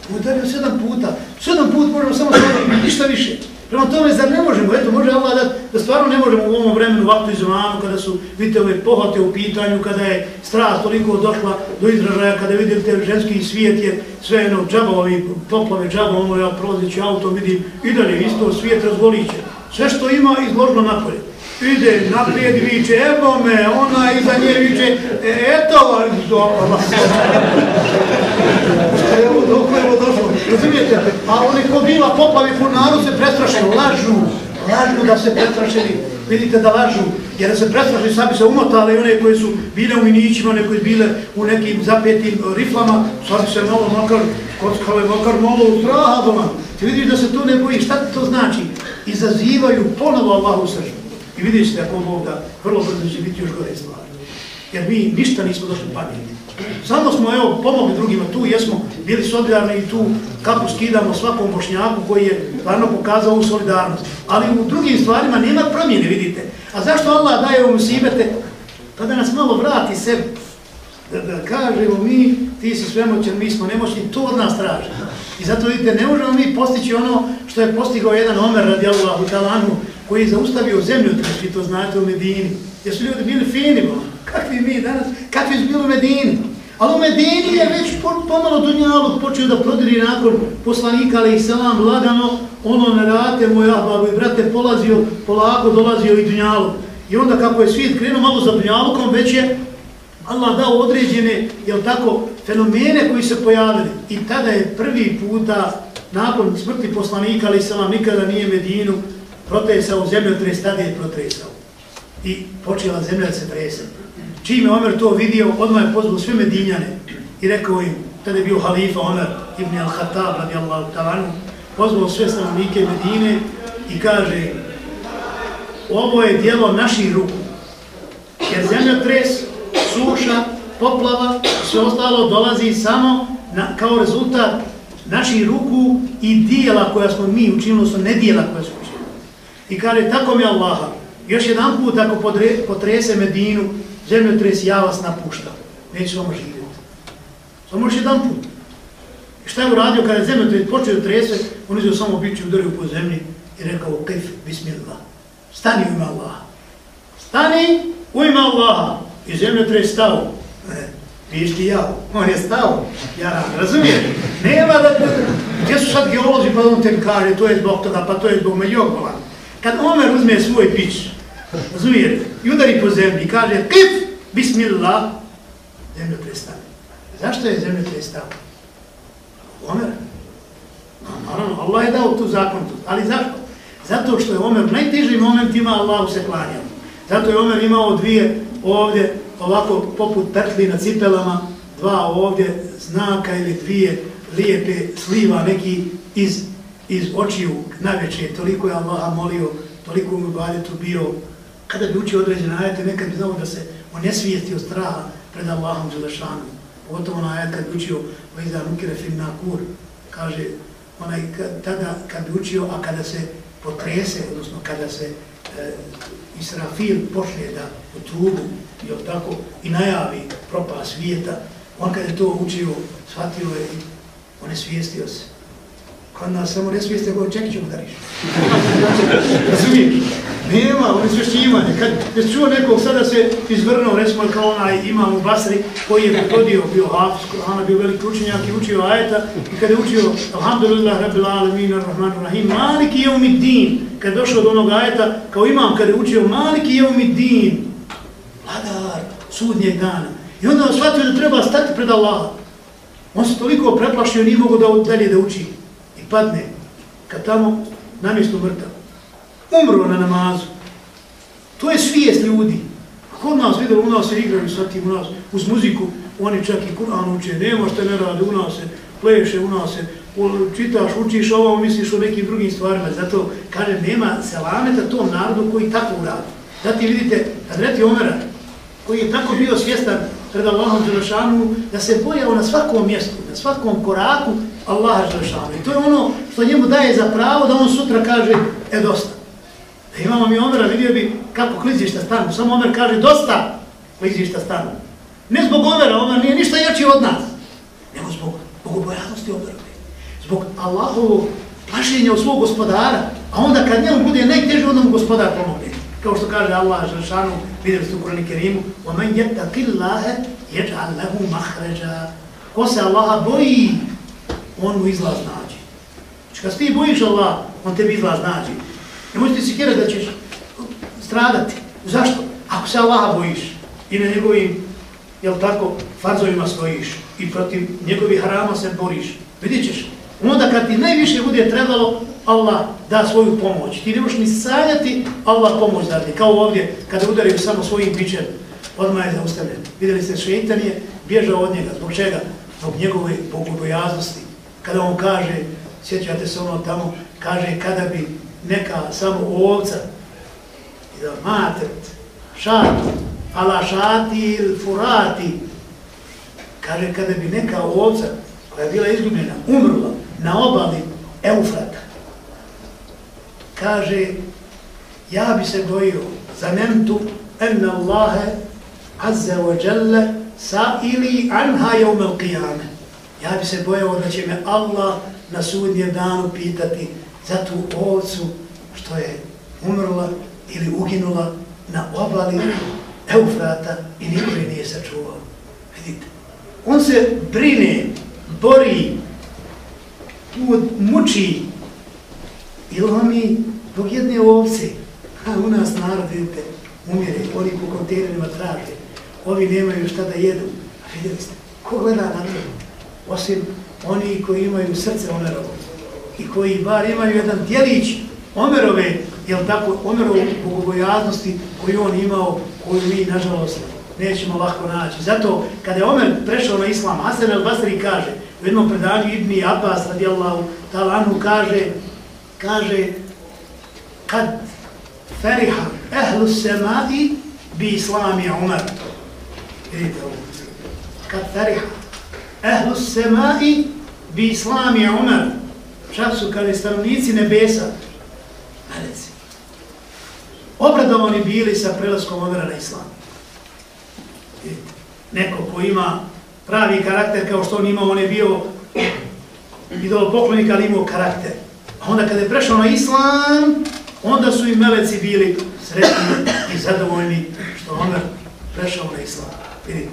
Nemojte dalje od sedam puta. Sedam puta možemo samo slabije, ništa više. Prema tome, zar ne možemo, eto, može Allah da, da stvarno ne možemo u ovom vremenu, vaktu izvanu, kada su, vidite, ove pohvate u pitanju, kada je strast toliko došla do izražaja, kada vidite ženski svijet je sve jedno džaba, ovi poplave džaba, ono ja prolazići auto, vidim, i dalje, isto svijet razgoliće. Sve što ima, izložno napolje. Ide naprijed i viče, evo me, ona iza nje viče, e, eto, Allah. Evo, dok je ovo došlo, razumijete? A oni ko bila poplavi po narod se prestraše, lažu, lažu da se prestrašeni. vidite da lažu, jer da se prestrašeni, sad bi se umotali one koji su bile u minićima, one koji bile u nekim zapetim riflama, sad bi se malo makar, kockale makar malo u straha doma. Ti vidiš da se to ne boji, šta to znači? Izazivaju ponovo Allahu sržbu. I vidiš se ako Bog da vrlo brzo će biti još gore stvari. Jer mi ništa nismo došli pamjeti. Samo smo evo pomogli drugima tu, jesmo bili solidarni i tu kako skidamo svakom bošnjaku koji je stvarno pokazao ovu solidarnost. Ali u drugim stvarima nema promjene, vidite. A zašto Allah daje ovom sibete? Pa da nas malo vrati sebi. Da, da kažemo mi, ti si svemoćan, mi smo nemoćni, to od nas traži. I zato vidite, ne možemo mi postići ono što je postigao jedan Omer radi Allahu talanu, koji je zaustavio zemlju, vi to znate u Medini. Jesu ljudi bili fini, bo? kakvi mi danas, kakvi su bili u Medini. Ali u Medini je već pomalo Dunjaluk počeo da prodiri nakon poslanika, ali i selam, lagano, ono na rate, moj ahbabu i brate, polazio, polako dolazio i Dunjaluk. I onda kako je svijet krenuo malo za Dunjalukom, već je Allah dao određene, jel tako, fenomene koji se pojavili. I tada je prvi puta, nakon smrti poslanika, ali selam, nikada nije Medinu protresao, zemljotres tada je protresao. I počela zemlja da se trese. Čim je Omer to vidio, odmah je pozvao sve Medinjane i rekao im, tada je bio halifa Omer ibn al-Khattab radijallahu talanu, pozvao sve stanovnike Medine i kaže ovo je dijelo naših ruku. Jer zemljotres, suša, poplava, sve ostalo dolazi samo na, kao rezultat naših ruku i dijela koja smo mi učinili, odnosno ne dijela koja smo učinili. I kaže, tako mi Allaha, još jedan put ako potrese Medinu, zemljotres, ja vas napuštam. Neću vam živjeti. Samo još jedan put. I šta je uradio kada je zemljotres počeo da trese, on izio samo biću udario po zemlji i rekao, kejf, bismillah, stani u ime Allaha. Stani u ime Allaha. I zemljotres stao. E, vidiš ti ja, on je stao. Ja razumijem? Nema da... Gdje su sad geolozi pa on te kaže, to je zbog toga, pa to je zbog Međogola. Kad Omer uzme svoj pić, razumijete, i udari po zemlji i kaže, kif, bismillah, zemlja prestane. Zašto je zemlja prestala? Omer. Naravno, Allah je dao tu zakon tu. Ali zašto? Zato što je Omer u najtežim momentima Allahu se klanjao. Zato je Omer imao dvije ovdje, ovako poput petli na cipelama, dva ovdje znaka ili dvije lijepe sliva neki iz, iz očiju najveće. Toliko je Allaha molio, toliko mu baljetu bio. Kada bi učio određene ajete, nekad bi znao da se on ne svijesti od straha pred Allahom Đelešanom. Pogotovo na ajet kad bi učio Vajza Nukire Finnakur, kaže, onaj, kad, tada kad bi učio, a kada se potrese, odnosno kada se e, Israfil pošle da u trubu, jel tako, i najavi propa svijeta, on kad je to učio, shvatio je i on je svijestio se. Kod nas samo ne svijestio, go čekiću udariš. Razumiješ? Nema, on je svješćivanje. Kad je čuo nekog sada se izvrnuo, recimo kao onaj imam u Basri, koji je podio, bio Hafiz, Kur'ana, bio veliki učenjak i učio ajeta, i kada je učio Alhamdulillah, Rabbil Alamin, Ar-Rahman, Ar-Rahim, Maliki je din, kad je došao do onog ajeta, kao imam, kada je učio Maliki je din, vladar sudnjeg dana. I onda on shvatio da treba stati pred Allaha. On se toliko preplašio, nije mogo da dalje da uči. Padne, kad tamo, namjesto mrtav, umro na namazu. To je svijest ljudi. Kod nas vidjeli, u nas se igraju sa tim, u nas, uz muziku, oni čak i Kur'an uče, nema što ne rade, u nas se pleše, u nas se čitaš, učiš ovo, misliš o nekim drugim stvarima. Zato, kaže, nema selameta tom narodu koji tako uradi. Zati vidite, kad Omera, koji je tako bio svjestan pred Allahom Đelešanu, da se bojao na svakom mjestu, na svakom koraku Allaha Đelešanu. I to je ono što njemu daje za pravo da on sutra kaže, e dosta. Da imamo mi Omera, vidio bi kako klizišta stanu. Samo Omer kaže, dosta klizišta stanu. Ne zbog Omera, Omer nije ništa jači od nas, nego zbog bogobojaznosti Omera. Zbog Allahovog plašenja od svog gospodara, a onda kad njemu bude najteže, onda mu gospodar pomogne. Kao što kaže Allah Žešanu, vidjeli ste u Kurani Kerimu, وَمَنْ يَتَّقِ اللَّهَ يَجْعَلْ لَهُ مَحْرَجًا Ko se Allaha boji, on mu izlaz nađe. Znači, kad ti bojiš Allah, on tebi izlaz nađe. Ne možete si kjerati da ćeš stradati. Zašto? Ako se Allaha bojiš i na njegovim, jel tako, farzovima stojiš i protiv njegovih harama se boriš, vidit ćeš, onda kad ti najviše bude trebalo, Allah da svoju pomoć. Ti ne možeš ni sanjati, Allah pomoć dati. Kao ovdje, kada udaraju samo svojim bićem, odmah je zaustavljen. Vidjeli ste, šeitan je bježao od njega. Zbog čega? Zbog njegove bogobojaznosti. Kada on kaže, sjećate se ono tamo, kaže kada bi neka samo ovca, i da matret, šatu, ala šati ili furati, kaže kada bi neka ovca koja je bila izgubljena, umrla na obali Eufrata, kaže, ja bi se bojio za nemtu enna Allahe azze wa jalla sa ili anha jevmel qiyame. Ja bi se bojao da će me Allah na sudnjem danu pitati za tu ovcu što je umrla ili uginula na obali Eufrata i niko je nije sačuvao. Vidite, On se brine, bori, put muči i lomi zbog jedne ovce. A u nas narod, vidite, umire, oni po kontejnerima traže, ovi nemaju šta da jedu. A vidjeli ste, ko gleda na to? Osim oni koji imaju srce Omerovo i koji bar imaju jedan djelić Omerove, jel tako, Omerove bogobojaznosti koju on imao, koju mi, nažalost, nećemo lako naći. Zato, kada je Omer prešao na islam, Hasan al-Basri kaže, u jednom predanju Ibni Abbas, radijallahu talanu, kaže, kaže, kad feriha ehlu semadi bi islami Omer. Vidite ovo. Kad feriha ehlu semai bi islami Umar. Čak su kada stanovnici nebesa, meleci, obradovani bili sa prelaskom Umara na islam. Vidite. Neko ko ima pravi karakter kao što on imao, on je bio idolopoklonik, ali imao karakter. A onda kada je prešao na islam, onda su i meleci bili sretni i zadovoljni što Omer prešao na islam. Vidite.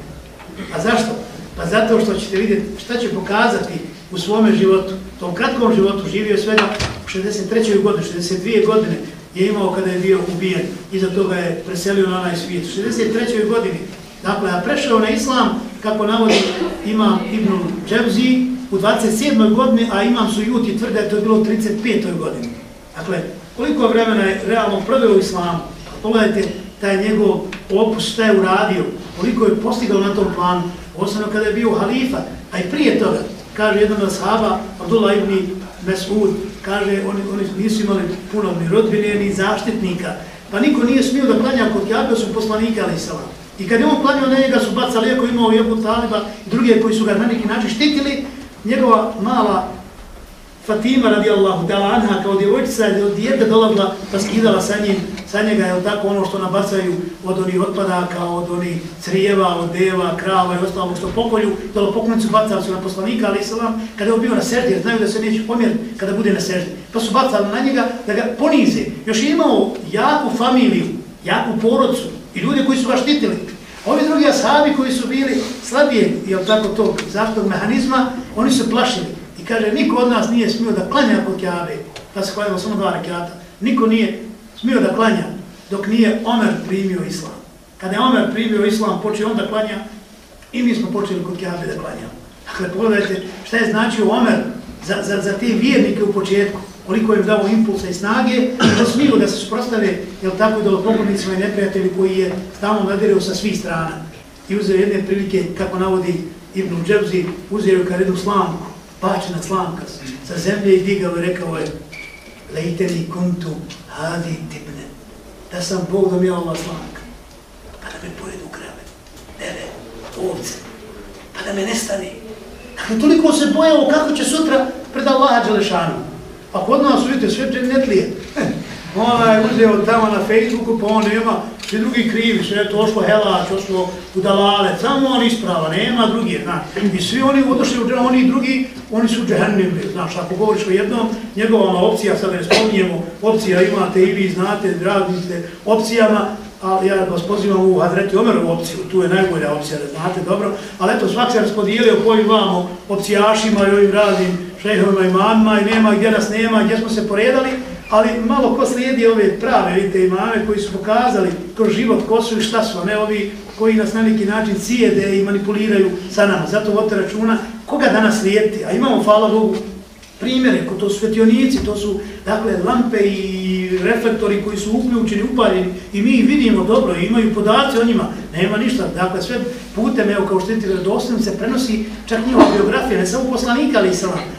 A zašto? Pa zato što ćete vidjeti šta će pokazati u svome životu, tom kratkom životu, živio svega u 63. godine, 62. godine je imao kada je bio ubijen i za toga je preselio na onaj svijet. U 63. godini, dakle, a prešao na islam, kako navodi imam Ibn Džemzi, u 27. godini, a imam su juti tvrde, to je bilo u 35. godini. Dakle, koliko vremena je realno proveo u islamu, pa pogledajte taj njegov opus šta je uradio, koliko je postigao na tom planu, osnovno kada je bio halifa, a i prije toga, kaže jedan od sahaba, Abdullah ibn Mesud, kaže, oni, oni nisu imali puno ni rodbine, ni zaštitnika, pa niko nije smio da klanja kod Kjabe, su poslanike, ali i I kad je on klanio na njega, su bacali, ako imao Jebu Taliba i druge koji su ga na neki način štitili, njegova mala Fatima radijallahu ta'ala anha kao djevojčica je od dijete dolazila pa skidala sa njim, sa njega je tako ono što nabacaju od onih otpadaka, od onih crijeva, od deva, krava i ostalo što pokolju, dolo poklonicu bacali su na poslanika, ali islam, kada je bio na srdi jer znaju da se neće pomjeriti kada bude na srdi pa su bacali na njega da ga ponize. Još je imao jaku familiju, jaku porodcu i ljude koji su ga štitili. Ovi drugi asabi koji su bili slabije, jel tako to, zaštog mehanizma, oni su plašili. I kaže, niko od nas nije smio da klanja kod Kjabe, pa se klanjamo samo dva rekiata. Niko nije smio da klanja dok nije Omer primio islam. Kada je Omer primio islam, počeo on da klanja i mi smo počeli kod Kjabe da klanjamo. Dakle, pogledajte šta je značio Omer za, za, za te vjernike u početku, koliko im dao impulsa i snage, da smiju da se suprostave, jel tako, da odpoklonicima i neprijatelji koji je stalno nadirao sa svih strana. I uzeo jedne prilike, kako navodi Ibn Dževzi, uzeo je kad jednu slamku, bačena slamka sa zemlje i digao i rekao je lejteni kuntu hadi tibne. Da sam Bog da mi je ova slamka pa da me pojedu krave deve, ovce pa da me nestane dakle toliko se bojao kako će sutra pred Allaha Đelešanu. A kod nas vidite sve džennetlije ona je uzeo tamo na Facebooku pa on nema svi drugi krivi, sve je to ošlo helač, ošlo udalale, samo on isprava, nema drugi, znaš. I svi oni odošli u džahnem, oni drugi, oni su džahnem, znaš, ako govoriš o jednom, njegova ona opcija, sad ne spominjemo, opcija imate i vi znate, radite opcijama, ali ja vas pozivam u Hadreti Omerovu opciju, tu je najbolja opcija, da znate dobro, ali eto, svak se raspodijelio koji vamo opcijašima i ovim raznim šehovima i manima i nema gdje nas nema, gdje smo se poredali, ali malo ko slijedi ove prave, vidite, imame koji su pokazali kroz život ko su i šta su, a ne ovi koji nas na neki način cijede i manipuliraju sa nama. Zato vodite računa koga danas slijediti, a imamo, hvala Bogu, primjere, ko to su svetionici, to su dakle lampe i reflektori koji su uključeni, upaljeni i mi vidimo dobro i imaju podaci o njima, nema ništa, dakle sve putem, evo kao što vidite, se prenosi čak njihova biografija, ne samo poslanika ali i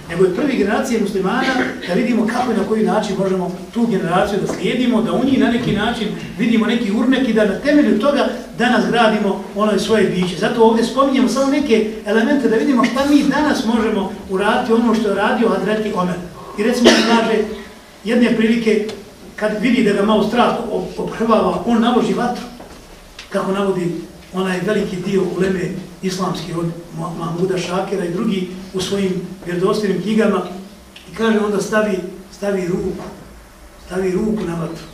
nego i prvi generacije muslimana, da vidimo kako i na koji način možemo tu generaciju da slijedimo, da u njih na neki način vidimo neki urnek i da na temelju toga danas gradimo ono svoje biće. Zato ovdje spominjemo samo neke elemente da vidimo šta mi danas možemo uraditi ono što je radio Hadreti Omer. I recimo kaže jedne prilike kad vidi da ga malo strah obhrvava, on naloži vatru. Kako navodi onaj veliki dio uleme islamski od Mahmuda Šakera i drugi u svojim vjerodostojnim knjigama i kaže onda stavi, stavi ruku, stavi ruku na vatru.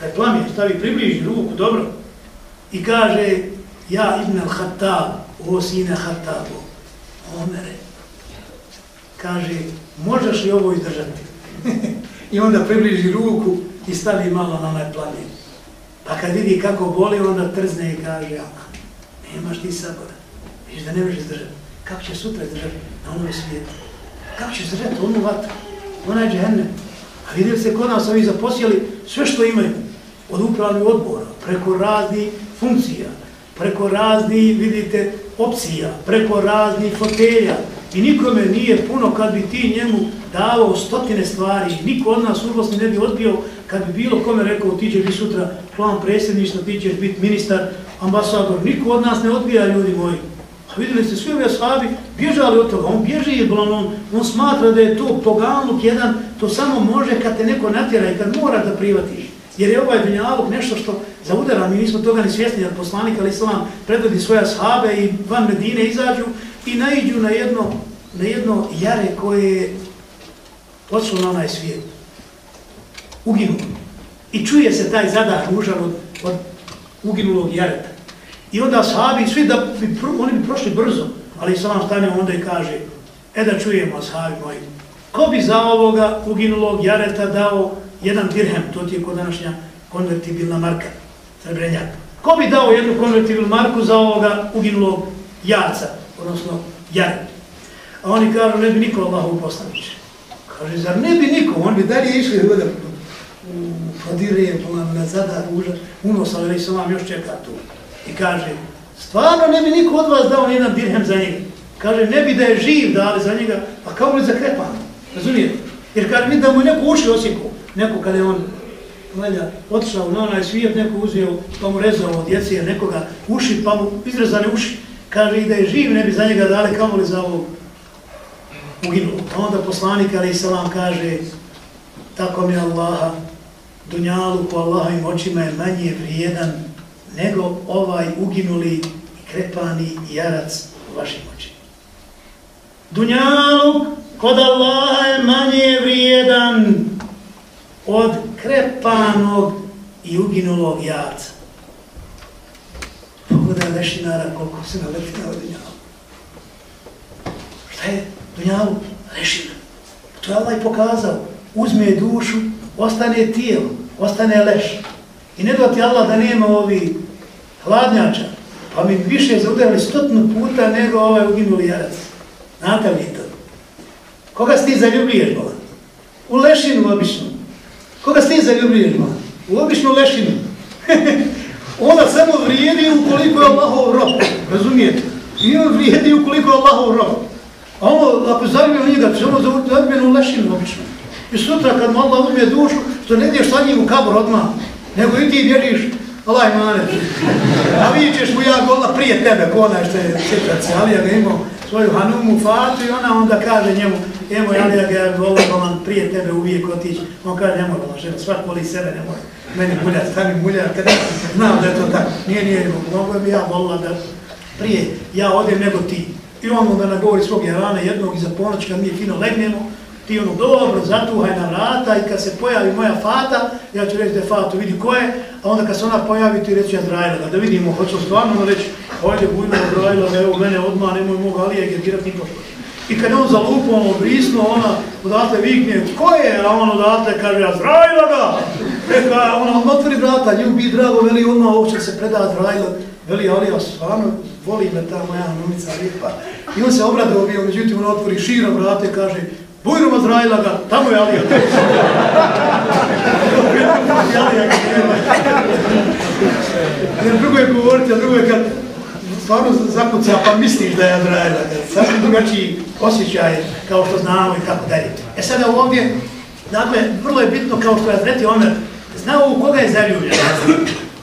Taj plamen stavi približi ruku, dobro. I kaže, ja Ibn al-Hattab, o sine Hatabo, Omere, kaže, možeš li ovo izdržati? I onda približi ruku i stavi malo na onaj planin. Pa kad vidi kako boli, onda trzne i kaže, ama, nemaš ti sabora, vidiš da ne možeš izdržati. Kako će sutra izdržati na onom svijetu? Kako će izdržati onu vatru? Ona je džehennem. A vidjeli se kod nas ovi zaposjeli sve što imaju. Od upravnih odbora, preko raznih funkcija, preko raznih, vidite, opcija, preko raznih fotelja. I nikome nije puno kad bi ti njemu davao stotine stvari. Niko od nas urlosni ne bi odbio kad bi bilo kome rekao ti ćeš biti sutra plan predsjedništva, ti ćeš biti ministar, ambasador. Niko od nas ne odbija, ljudi moji. A vidjeli ste, svi ovi ashabi bježali od toga. On bježi je on, on smatra da je to pogalnuk jedan, to samo može kad te neko natjera i kad mora da privatiš. Jer je ovaj dunjaluk nešto što zaudara, mi nismo toga ni svjesni, jer poslanik Ali Islam predvodi svoje ashabe i van Medine izađu i naiđu na jedno, na jedno jare koje je odšlo na onaj svijet. Uginulo. I čuje se taj zadah ružan od, od uginulog jareta. I onda sahabi, svi da bi, oni bi prošli brzo, ali Islam stane onda i kaže, e da čujemo sahabi moji, ko bi za ovoga uginulog jareta dao jedan dirhem, to ti je kod današnja konvertibilna marka, srebrenjak. Ko bi dao jednu konvertibilnu marku za ovoga uginulog jarca, odnosno jaret? A oni kažu, ne bi niko Allah uposlaniče. Kaže, zar ne bi niko, on bi dalje išli da u Fadirije, na Zadar, užas, unos, ali se vam još čeka tu. I kaže, stvarno ne bi niko od vas dao jedan dirhem za njega. Kaže, ne bi da je živ dali za njega, pa kao li za krepan, razumijete? Jer kaže, mi da mu neko uši osjeku, neko kada je on valja, otišao na onaj svijet, neko uzeo, pa mu rezao od djece, nekoga uši, pa mu izrezane uši. Kaže, i da je živ, ne bi za njega dali, kamoli za ovog uginulo. A onda poslanik, ali i salam, kaže, tako mi Allaha, dunjalu po Allahovim očima je manje vrijedan nego ovaj uginuli i krepani jarac u vašim očima. Dunjalu kod Allaha je manje vrijedan od krepanog i uginulog jarca. Pogledaj lešinara koliko se naleti na Dunjalu. Šta je Dunjalu? Lešina. To je Allah pokazao. Uzme dušu, ostane tijelo, ostane leš. I ne da Allah da nema ovi hladnjača, pa mi više zaudarali stotnu puta nego ovaj uginuli jarac. Znate li to? Koga si ti zaljubiješ, bolan? U lešinu obično. Koga ste ti zaljubiješ. U običnu lešinu. Ona samo vrijedi ukoliko je Allahov rob. Razumijete? I on vrijedi ukoliko je Allahov rob. A ono, ako zaljubio njega, će ono zaljubio odmjenu lešinu obično. I sutra kad mu Allah uzme dušu, što ne ideš sa njim u kabor odmah, nego i ti vjeriš Allah imane. A vidit ćeš mu ja gola prije tebe, ko onaj što je sjećac, ali ja ga imao svoju Hanumu Fatu i ona onda kaže njemu, evo ja li ja ga volim prije tebe uvijek otići. On kaže, nemoj gola žena, svak voli sebe, nemoj meni mulja, stavi mulja, kada znam da je to tako. Nije, nije, mnogo bi ja volila da prije ja odem nego ti. I on onda nagovori svog jarana jednog iza ponoć kad mi je fino legnemo, ti ono dobro zatuhaj na vrata i kad se pojavi moja fata, ja ću reći da je fatu, vidi ko je, a onda kad se ona pojavi, ti reći Azraila, da vidimo, hoću stvarno ono reći, hojde bujno Azraila, evo mene odmah, nemoj mogu Alija gergirati niko. I kad on zalupo, ono brisno, ona odatle vikne, ko je, a on odatle kaže, Azraila ga! Reka, ona on otvori vrata, nju bi drago, veli odmah, ovo se preda Azraila, veli Alija, stvarno, voli me ta moja numica lijepa. I on se obradao bio, međutim, on otvori širo vrate, kaže, Bujrom Azraila ga, tamo je Alija. Jer drugo je govoriti, a drugo je kad stvarno zakuca pa misliš da je Azraila. Sasvim drugačiji osjećaj kao što znamo i kako dalje. E sada ovdje, dakle, vrlo je bitno kao što je Azreti Omer, znao u koga je zaljubljen.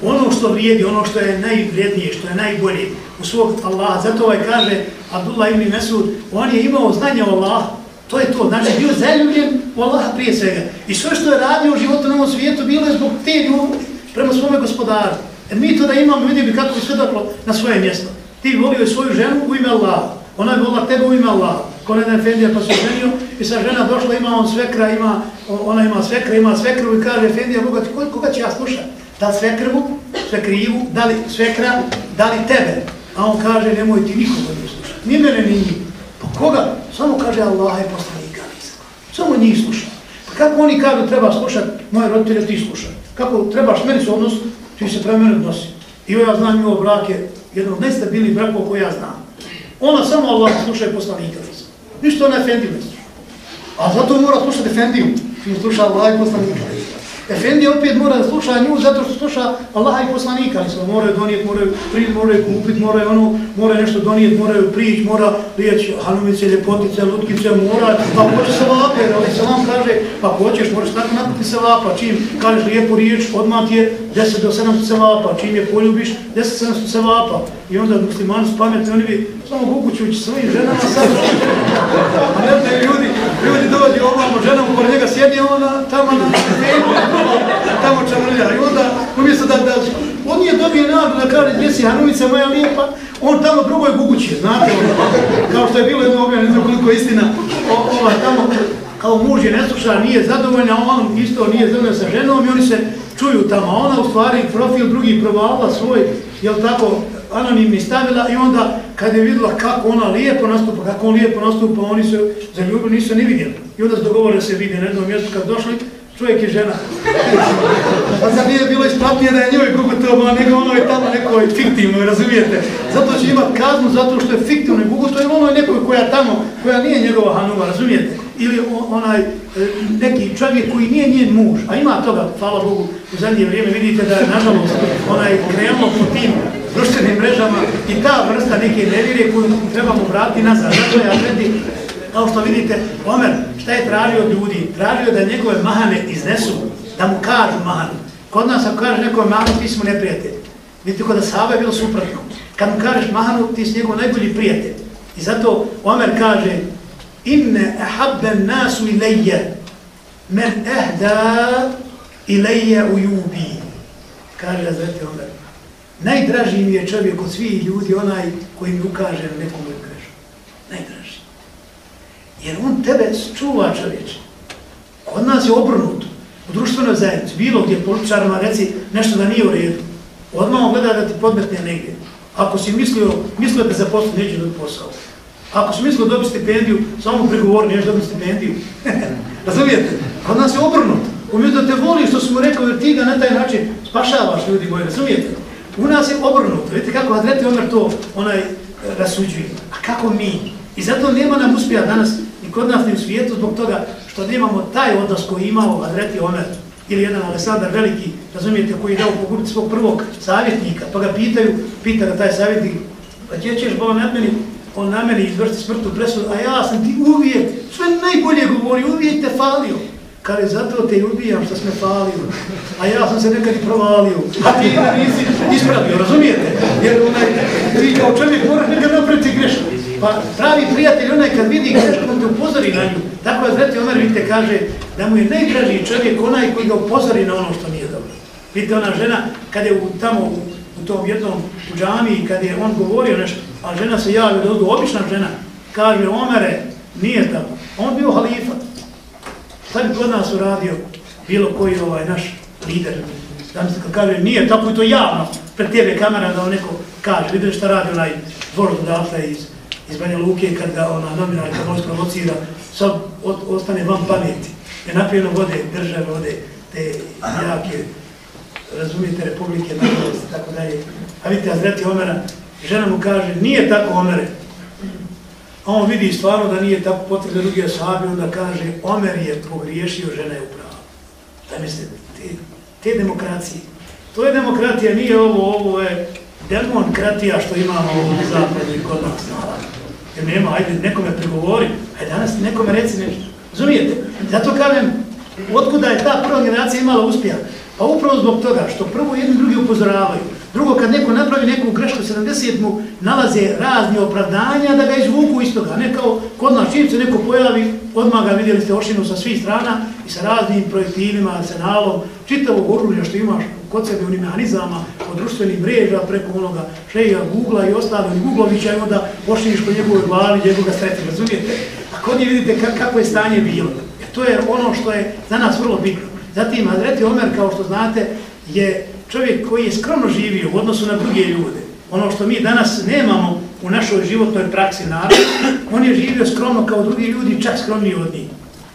Ono što vrijedi, ono što je najvrijednije, što je najbolje u svog Allaha. Zato ovaj kaže Abdullah ibn Mesud, on je imao znanje o Allahu To je to, znači bio zaljubljen u Allaha prije svega. I sve što je radio u životu na ovom svijetu bilo je zbog te ljubavi prema svome gospodaru. Jer mi to da imamo, vidio bi kako bi sve daklo na svoje mjesto. Ti volio je svoju ženu u ime Allaha. Ona je volila tebe u ime Allaha. Ko da je Fendija pa se ženio i sa žena došla, ima on svekra, ima, ona ima svekra, ima svekru i kaže Fendija, Boga, koga će ja slušati? Da li svekrvu, svekrivu, da li svekra, da li tebe? A on kaže, nemoj ti nikoga ne slušati. Ni mene, ni njih. Koga? Samo kaže Allah je poslanika. Samo njih sluša. Pa kako oni kažu treba slušati, moje roditelje ti slušaj. Kako trebaš meni se odnos, ti se prema mene odnosi. I ja znam njegov brak je jedan od najstabilnijih brakova koje ja znam. Ona samo Allah sluša i poslanika. Ništa ona Efendiju ne sluša. A zato mora slušati Efendiju. Ti sluša Allah i poslanika. Efendi opet mora da sluša nju zato što sluša Allaha i poslanika, smo moraju donijeti, moraju prijeti, moraju kupiti, moraju ono, moraju nešto donijeti, moraju prići, mora riječi hanumice, ljepotice, lutkice, mora, pa hoće se vape, ali se vam kaže, pa hoćeš, moraš tako napiti se vapa, čim kažeš lijepu riječ, odmah ti je 10 do 700 se vapa, čim je poljubiš, 10 700 se vapa. I onda muslimani su pametni, oni bi samo gugućujući svojim ženama sad. A ne te ljudi, ljudi dođe ovamo ženom, pored njega sjedi ona tamo na tamo čamrlja. I onda, umjesto da, da on nije dobio nadu da kaže gdje si Hanumica moja lijepa, on tamo drugoj guguće, znate, ono, kao što je bilo jedno objavljeno, ne znam koliko je istina, o, ova tamo, kao muž je nesluša, nije zadovoljna, on isto nije zadovoljna sa ženom i oni se čuju tamo, ona u stvari profil drugi provalila svoj, jel tako, anonimni stavila i onda kad je vidjela kako ona lijepo nastupa, kako on lijepo nastupa, oni se zaljubili, nisu ni vidjeli. I onda se dogovore se vidi na jednom mjestu kad došli, čovjek je žena. Pa sad nije bilo isplatnije da je njoj gugotovo, nego ono je tamo neko fiktivnoj, fiktivno, razumijete? Zato će imat kaznu zato što je fiktivno gugotovo, je ono je neko koja tamo, koja nije njegova hanuma, razumijete? Ili onaj e, neki čovjek koji nije njen muž, a ima toga, hvala Bogu, u zadnje vrijeme vidite da je nažalost onaj krenulo po tim društvenim mrežama i ta vrsta neke nevire koju trebamo vratiti nazad. Zato ja žedi, kao što vidite, Omer, šta je tražio od ljudi? Tražio da njegove mahane iznesu, da mu kažu mahanu. Kod nas ako kaže nekome mahanu, ti smo neprijatelji. Vidite, kod Asaba je bilo suprotno. Kad mu kažeš mahanu, ti si njegov najbolji prijatelj. I zato Omer kaže, inne ahabben nasu ilaje, men ehda ilaje ujubi. Kaže Hazreti Omer. Najdraži mi je čovjek od svih ljudi, onaj koji mi ukaže na nekom moju grešu. Najdraži. Jer on tebe čuva čovječe. Kod nas je obrnuto. U društvenoj zajednici, bilo gdje političarima reci nešto da nije u redu. Odmah on gleda da ti podmetne negdje. Ako si mislio, mislio da zaposli, neće da posao. Ako si mislio dobiti stipendiju, samo pregovor, neće dobiti stipendiju. Razumijete? Kod nas je obrnuto. Umjesto da te voli što smo rekao, jer ti ga na taj način spašavaš ljudi moji, razumijete? U nas je obrnuto. Vidite kako Adreti Omer to onaj rasuđuje. A kako mi? I zato nema nam uspjeha danas ni kod nas ni u svijetu zbog toga što nemamo taj odnos koji imao Adreti Omer ili jedan Aleksandar Veliki, razumijete, koji je dao pogubiti svog prvog savjetnika, pa ga pitaju, pita ga taj savjetnik, pa gdje ćeš bo na meni, on na meni izvrti smrtu presudu, a ja sam ti uvijek, sve najbolje govori, uvijek te falio. Kaže, zato te ubijam što sme falio, a ja sam se nekad i provalio, a ti ne nisi ispravio, razumijete? Jer onaj, ti kao čovjek moraš nekad napraviti grešku. Pa pravi prijatelj, onaj kad vidi grešku, on te upozori na nju. Tako je Zreti Omer, vidite, kaže da mu je najdražiji čovjek onaj koji ga upozori na ono što nije dobro. Vidite, ona žena, kad je u, tamo u, u tom jednom u džami, kad je on govorio nešto, a žena se javio da odu, obična žena, kaže, Omere, nije tako. On bio halifa. Sad bi kod nas uradio bilo koji ovaj naš lider. Da mi se kaže, nije tako i to javno, pred tebe kamera da on neko kaže, vidiš šta radi onaj dvorod odatle iz, iz Banja Luke, kad ga ona nominara, kad može provocira, sad ostane vam pameti. Je napijeno vode države, vode te jake, razumijete, republike, nažalost, tako dalje. A vidite, a zreti Omera, žena mu kaže, nije tako Omere, A on vidi stvarno da nije tako potrebno drugi ashabi, onda kaže, Omer je pogriješio, žena je upravo. Da mislite, te, te demokracije. To je demokratija, nije ovo, ovo je demokratija što imamo u zapadu i kod nas. Jer nema, ajde, nekome pregovori, ajde danas nekome reci nešto. Razumijete? Zato kažem, otkuda je ta prva generacija imala uspjeha? Pa upravo zbog toga što prvo jedni drugi upozoravaju, Drugo, kad neko napravi neku grešku 70 mu nalaze razne opravdanja da ga izvuku iz toga. Ne kao kod nas čim se neko pojavi, odmah ga vidjeli ste ošinu sa svih strana i sa raznim projektivima, arsenalom, čitavog oružja što imaš kod sebe unim mehanizama, od društvenih mreža preko onoga šeja, Google-a i ostalo, i Googlovića i onda pošliniš po njegove glavi, njegoga streti, razumijete? A kod nje vidite kako je stanje bilo. Jer to je ono što je za nas vrlo bitno. Zatim, Adreti Omer, kao što znate, je čovjek koji je skromno živio u odnosu na druge ljude. ono što mi danas nemamo u našoj životnoj praksi narod, on je živio skromno kao drugi ljudi, čak skromniji od njih.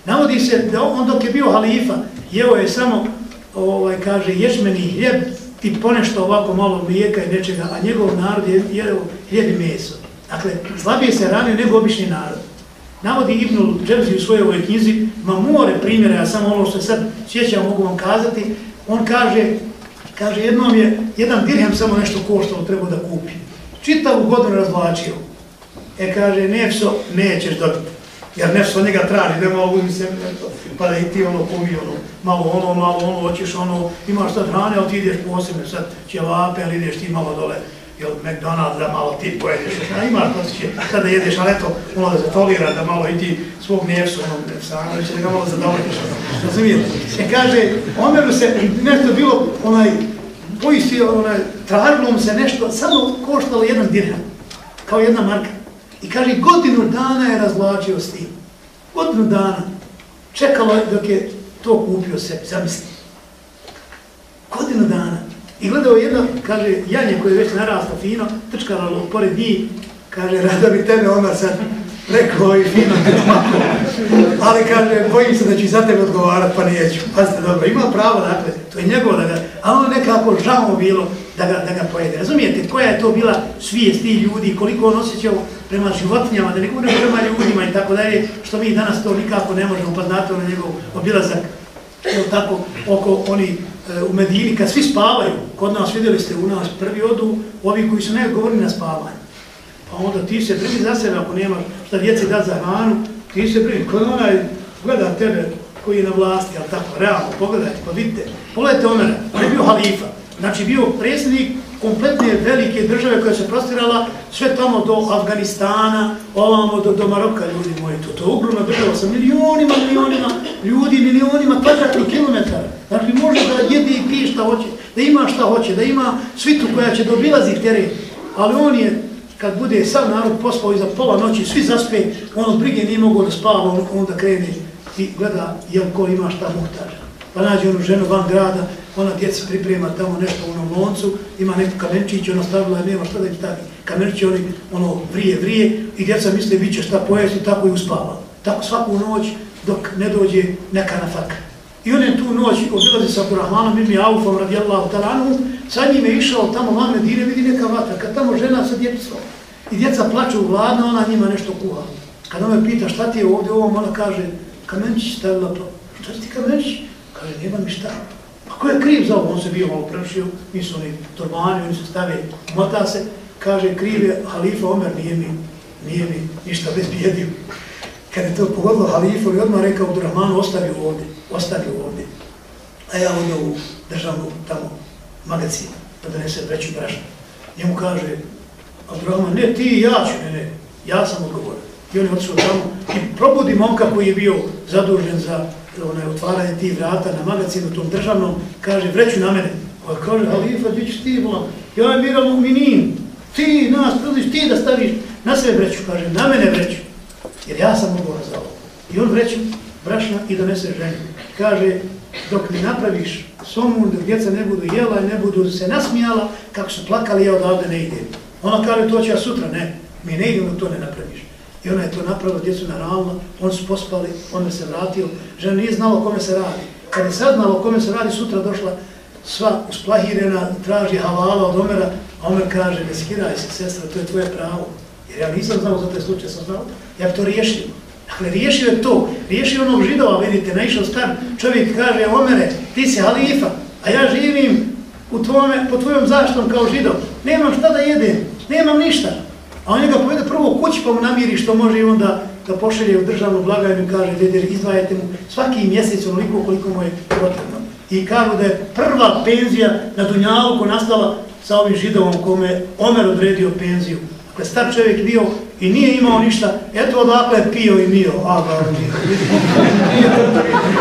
Navodi se da on dok je bio halifa, jeo je samo, ovaj, kaže, ječmeni hljeb i ponešto ovako malo mlijeka i nečega, a njegov narod je jeo hljeb i meso. Dakle, slabije se ranio nego obični narod. Navodi Ibnul Džemzi u svojoj ovoj knjizi, ma more primjera, ja samo ono što sad sjećam mogu vam kazati, on kaže, kaže jednom je, jedan dirhem samo nešto koštalo treba da kupi. Čitavu godinu razvlačio. E kaže, Nefso, nećeš dobiti. Jer Nefso njega traži, da mogu mi se pa da i ti ono kubi, ono, malo ono, malo ono, hoćeš ono, imaš sad hrane, ali ti ideš posebno, sad će lape, ali ideš ti malo dole, jel, McDonald's da malo ti pojedeš, a imaš to kada jedeš, ali eto, ono da se tolira, da malo i ti svog Nefsu, ono, Nefsanovića, da ga malo zadovoljiš, razumijete? E kaže, Omeru se nešto bilo, onaj, poisti, onaj, tražilo mu se nešto, samo koštalo jedan dirham, kao jedna marka. I kaže, godinu dana je razvlačio s tim. Godinu dana. Čekalo je dok je to kupio sebi, zamisli. Godinu dana. I gledao jedno, kaže, janje koje je već narasto fino, trčkalo pored njih, kaže, rada bi tebe onda sad rekao i fino mako. Ali kaže, bojim se da ću za tebe odgovarat, pa neću. Pazite, dobro, ima pravo, dakle, to je njegovo da ga, ali ono nekako žao bilo da ga, da ga pojede. Razumijete, koja je to bila svijest tih ljudi, koliko on osjećao prema životinjama, da ne prema ljudima i tako dalje, što mi danas to nikako ne možemo, pa znate na njegov obilazak, je tako, oko oni u Medini, kad svi spavaju, kod nas vidjeli ste u nas prvi odu, ovi koji su ne govorili na spavanje. Pa onda ti se brini za sebe ako nemaš šta djeci da za hranu, ti se brini, kod onaj gleda tebe koji je na vlasti, ali tako, realno, pogledajte, pa vidite, pogledajte Omera, on je bio halifa, znači bio predsjednik kompletne velike države koja se prostirala sve tamo do Afganistana, ovamo do, do Maroka, ljudi moji, to, to je ogromna država sa milionima, milionima ljudi, milionima kvadratnih kilometara. Dakle, znači može da jede i pije šta hoće, da ima šta hoće, da ima svitu koja će dobilaziti teren, ali on je kad bude sam narod poslao iza pola noći, svi zaspe, on od brige nije mogo da spava, on onda krene i gleda jel ko ima šta muhtaža. Pa nađe onu ženu van grada, ona djeca priprema tamo nešto u onom loncu, ima neku kamenčić, ona stavila, nema šta da im stavi. Kamenčić, oni ono vrije, vrije i djeca misle, bit će šta pojesti, tako i uspava. Tako svaku noć dok ne dođe neka nafaka. I on je tu noć obilazi sa Kurahmanom imi Aufom radijallahu talanu, sa njim je išao tamo van Medine, vidi neka vatra, kad tamo žena sa djecom i djeca plaću gladno, ona njima nešto kuha. Kad ona me pita šta ti je ovdje ovom, ona kaže, kamenčić stavila to. Šta ti kamenčić? Kaže, nema mi šta. Pa ko je kriv za ovo? On se bio malo prešio, nisu oni turbani, oni se stave, mota se, kaže, kriv je halifa Omer, nije mi, nije mi ništa bezbijedio. Kad je to pogodilo halifu, i odmah rekao Drahmanu, ostavi ovdje ostavi ovdje. A ja onda u državnu tamo magazin pa donese veću brašnu. Njemu kaže, Abdurrahman, ne ti, ja ću, ne, ne, ja sam odgovoran. I on je otišao tamo i probudi momka koji je bio zadužen za Dakle, onaj, otvaranje tih vrata na magazinu tom državnom, kaže, vreću na mene. A kaže, Halifa, gdje ćeš ti, vola? Ja je mira u. Ti nas priliš, ti da staviš na sebe vreću. Kaže, na mene vreću. Jer ja sam odgovoran za ovo. I on vreću brašna i donese ženu. Kaže, dok mi napraviš somun, dok djeca ne budu jela i ne budu se nasmijala, kako su plakali, ja odavde ne idem. Ona kaže, to će ja sutra, ne, mi ne idemo, to ne napraviš. I ona je to napravila, djecu naravno, on su pospali, on se vratio, žena nije znala o kome se radi. Kad je sad znala o kome se radi, sutra došla sva usplahirena, traži havala od Omera, a Omer kaže, ne skiraj se, sestra, to je tvoje pravo. Jer ja nisam znao za taj slučaj, sam znao, ja bi to riješio. Dakle, riješio je to, riješio onog židova, vidite, naišao star, čovjek kaže, Omere, ti si halifa, a ja živim u tvome, po tvojom zaštom kao židov, nemam šta da jedem, nemam ništa. A on njega povede prvo kući pa mu namiri što može i onda da pošelje u državnu blagajnu i kaže, deder, izdvajajte mu svaki mjesec onoliko koliko mu je potrebno. I kažu da je prva penzija na Dunjaluku nastala sa ovim židovom kome Omer odredio penziju. Dakle, star čovjek bio i nije imao ništa, eto odakle je pio i mio, a glavno nije.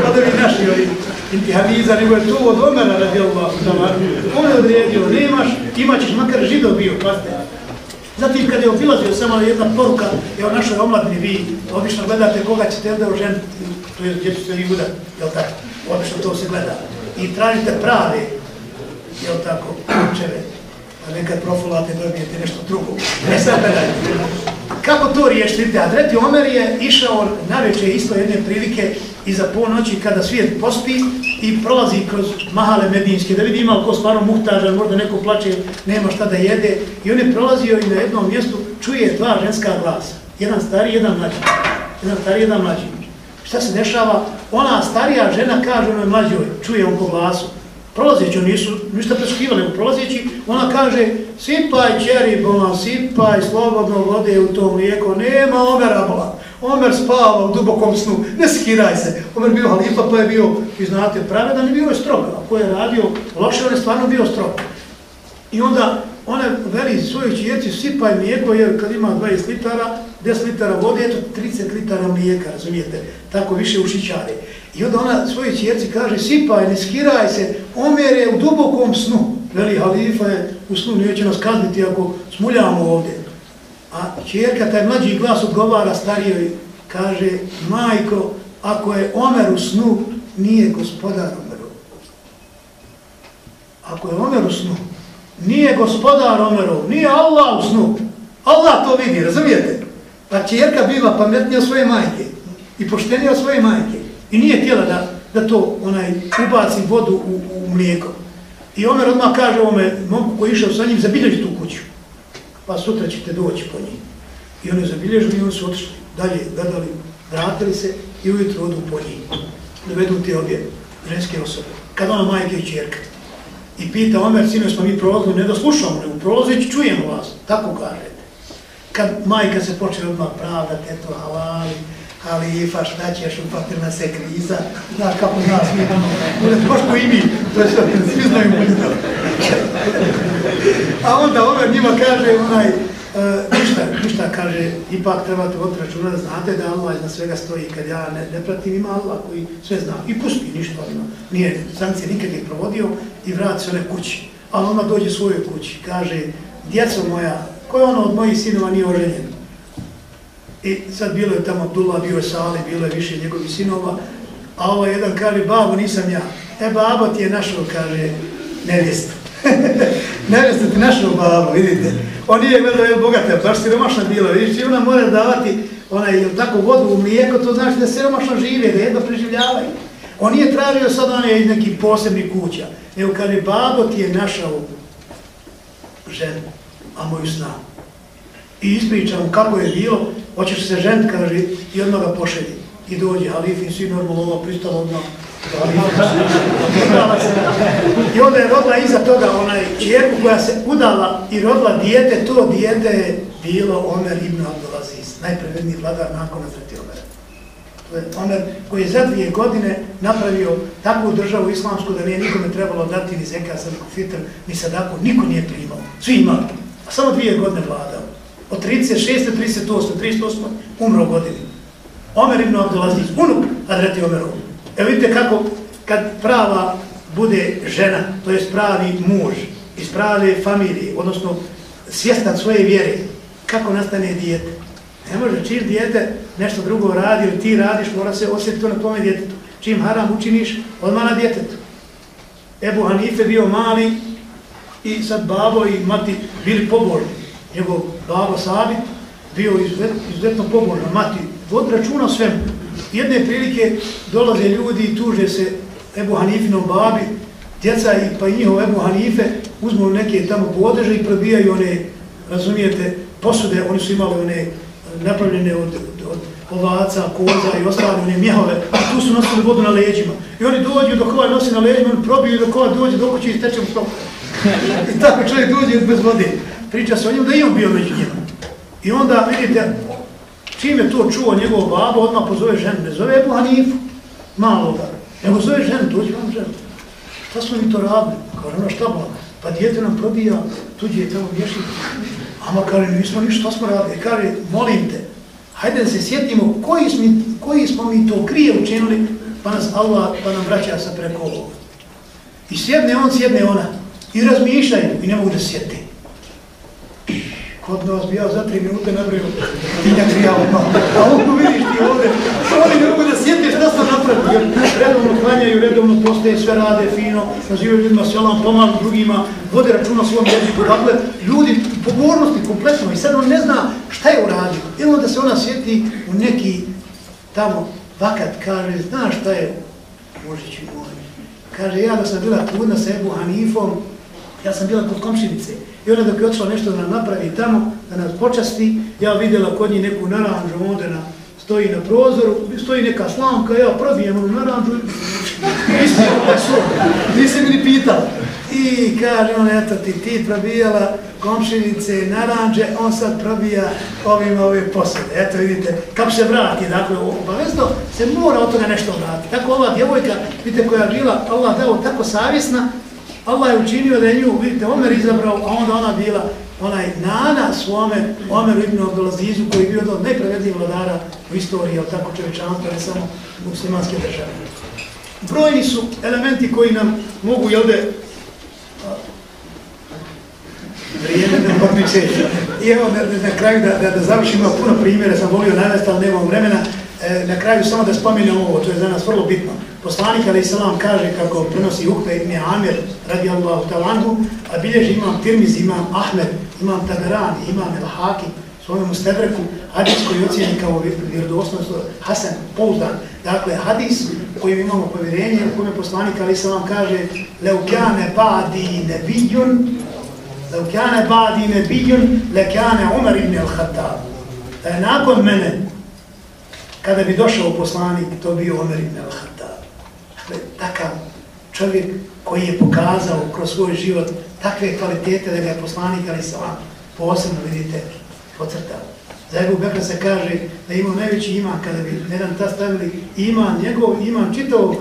Kada bi naši ovi intihaniza, nego je to od Omera radi Allah. On je odredio, nemaš, imat ćeš makar židov bio, pazite. Zatim kad je obilazio samo jedna poruka, je o našoj omladini, vi obično gledate koga ćete onda oženiti, to je gdje ćete vi udati, jel tako? Obično to se gleda. I tražite prave, jel tako, učeve da nekad profulate dobijete nešto drugo. Ne sad gledajte. Kako to riješite? Adreti Omer je išao na večer isto jedne prilike iza ponoći kada svijet pospi i prolazi kroz mahale medinske, da vidi ima ko stvarno muhtažan, možda neko plaće, nema šta da jede. I on je prolazio i na jednom mjestu čuje dva ženska glasa. Jedan stari, jedan mlađi. Jedan stari, jedan mlađi. Šta se dešava? Ona starija žena kaže onoj mlađoj, čuje on po glasu. Prolazeći, oni nisu ništa preskivali, nego prolazeći, ona kaže, sipaj čeri, bolan, sipaj slobodno vode u tom mlijeko, nema Omera, bolan. Omer spava u dubokom snu, ne skiraj se. Omer bio halifa, pa je bio, vi znate, pravedan i bio je strog. Ako je radio loše, on je stvarno bio strog. I onda ona veli svojoj čijeci, sipaj mlijeko, jer kad ima 20 litara, 10 litara vode, eto 30 litara mlijeka, razumijete, tako više ušićare. I onda ona svojoj čjerci kaže, sipaj, ne skiraj se, Omer je u dubokom snu. Veli halifa je u snu, neće nas kazniti ako smuljamo ovdje. A čjerka, taj mlađi glas odgovara starijoj, kaže, majko, ako je Omer u snu, nije gospodar Omeru. Ako je Omer u snu, nije gospodar Omerov, nije Allah u snu. Allah to vidi, razumijete? Pa čerka biva pametnija svoje majke i poštenija svoje majke i nije htjela da, da to onaj ubaci vodu u, u mlijeko. I Omer odmah kaže ovome momku koji išao sa njim, zabilježi tu kuću pa sutra ćete doći po njih. I oni zabilježili i oni su otišli dalje, gledali, vratili se i ujutro odu po njih. Dovedu te obje ženske osobe. Kad ona majke i čerka. I pita Omer, sinu, smo mi prolazili, ne da slušamo, nego prolazeći čujemo vas. Tako kažete. Kad majka se počne odmah pravdati, eto, halali, ali Ifa šta ćeš, upatrna se kriza, znaš kako nas mi, bude toško i mi, to je što, svi znaju možda. A onda Omer njima kaže, onaj, uh, ništa, ništa, kaže, ipak trebate od računa da znate da Allah iznad svega stoji, kad ja ne, ne pratim, ima Allah koji sve zna. I pusti, ništa, ima. nije sankcije nikad je provodio i vrati se one kući. Ali ona dođe svojoj kući, kaže, djeco moja, ko je ono od mojih sinova nije oženjen? I sad bilo je tamo Abdullah, bio je Sali, bilo je više njegovih sinova, a ovaj jedan kaže, babo, nisam ja. E, babo ti je našao, kaže, nevjestu. nevjestu ti našao babo, vidite. On nije gledao, je bogata, baš siromašna bila, vidiš, i ona mora davati onaj, je tako, vodu u mlijeko, to znači da siromašno žive, da jedno preživljavaju. On nije tražio sad one iz nekih posebnih kuća, nego kaže, babo ti je našao ženu, a moju snagu. I ispričam kako je bilo, hoćeš se žent, kaže, i odmah ga pošelji. I dođe, halifin, svi normalno ovo pristalo odmah. I onda je rodila iza toga onaj čerku koja se udala i rodila dijete, to dijete je bilo Omer ibn Abdulaziz, najprevedniji vladar nakon Azreti Omera. To je Omer koji je za dvije godine napravio takvu državu islamsku da nije nikome trebalo dati ni zeka, ni fitr, ni sadako, niko nije primao. Svi imali. A samo dvije godine vladao od 36. 38. 38. umro godini. Omer ibn Abdulaziz, unuk Hadrati Omeru. Evo vidite kako, kad prava bude žena, to je pravi muž, iz prave familije, odnosno svjestan svoje vjere, kako nastane dijete. Ne može, čim dijete nešto drugo radi ili ti radiš, mora se osjetiti to na tome djetetu. Čim haram učiniš, odmah na djetetu. Ebu Hanife bio mali i sad babo i mati bili pobožni njegov babo Sabit, bio izuzetno pobožan, mati, vod računa svemu. Jedne prilike dolaze ljudi i tuže se Ebu Hanifinom babi, djeca i pa i njihov Ebu Hanife uzmu neke tamo podeže i probijaju one, razumijete, posude, oni su imali one eh, napravljene od, od, od ovaca, koza i ostale one mjehove, a tu su nosili vodu na leđima. I oni dođu dok ovaj nosi na leđima, oni probiju dok ovaj dođe dok će istečem u stopu. I tako čovjek dođe bez vode priča se o njemu da je on bio među njima. I onda vidite, čim je to čuo njegov babo, odmah pozove ženu, ne zove Ebu Hanifu, maloga, nego zove ženu, dođi vam ženu. Šta smo mi to radili? Kaže, ona šta bo? Pa djete nam probija, tuđe je tamo vješiti. Ama kaže, nismo ništa, šta smo radili? E, kaže, molim te, hajde da se sjetimo koji smo, koji smo mi to krije učinili, pa nas Allah, pa nam vraća sa preko ovoga. I sjedne on, sjedne ona. I razmišljaju i ne mogu da sjeti. Kod nas bi ja za tri minute nabrao tinjak rijala. A ovdje vidiš ti ovdje, oni ne mogu da sjeti šta sam napravio. Redovno klanjaju, redovno postaje, sve rade fino, nazivaju ljudima selam, pomažu drugima, vode računa svom jeziku. Dakle, ljudi pobornosti kompletno i sad on ne zna šta je uradio. Ili onda se ona sjeti u neki tamo vakat kaže, znaš šta je, možeći moj, kaže, ja da sam bila trudna sa Ebu Hanifom, ja sam bila kod komšinice, i ona dok je otišla nešto da nam napravi tamo, da nas počasti, ja vidjela kod njih neku naranđu, onda na, stoji na prozoru, stoji neka slamka, ja probijem onu naranđu, nisam nisam mi ni pitala. I kaže on, eto ti, ti probijala komšinice, naranđe, on sad probija ovima ove posade. Eto vidite, kako se vrati, dakle, obavezno se mora od toga nešto vrati. Tako ova djevojka, vidite, koja je bila, Allah dao tako savjesna, Allah je učinio da je nju, vidite, Omer izabrao, a onda ona bila onaj nana svome, Omer ibn Abdulazizu, koji je bio od najpravednijih vladara u istoriji, ali tako čovečanstva, ne samo muslimanske države. Brojni su elementi koji nam mogu, jel de, vrijeme da pomiče. I evo na, na kraju da, da, da završim, ima puno primjera, sam volio navesti, ali nemam vremena. E, na kraju samo da spomenem ovo, to je za nas vrlo bitno. Poslanik alaih Salam kaže kako prenosi Ukve ibn Amir radi Allahu talanhu, a bilježi imam Tirmiz, imam Ahmed, imam Taberani, imam El Hakim, svojom ustedreku, hadis koji ocijeni kao vjerodosnost, Hasan, pouzdan. Dakle, hadis kojim imamo povjerenje, u kome poslanik alaih Salam kaže Leukjane ba'di nebijun, Leukjane ba'di nebijun, lekane Umar ibn al-Khattab. Da nakon mene, kada bi došao poslanik, to bio Umar ibn al-Khattab. Dakle, takav čovjek koji je pokazao kroz svoj život takve kvalitete da ga je poslanik Ali Salam posebno, vidite, pocrtao. Za Ebu Bekra se kaže da ima najveći iman kada bi jedan ta stavili iman njegov, iman čitao uh,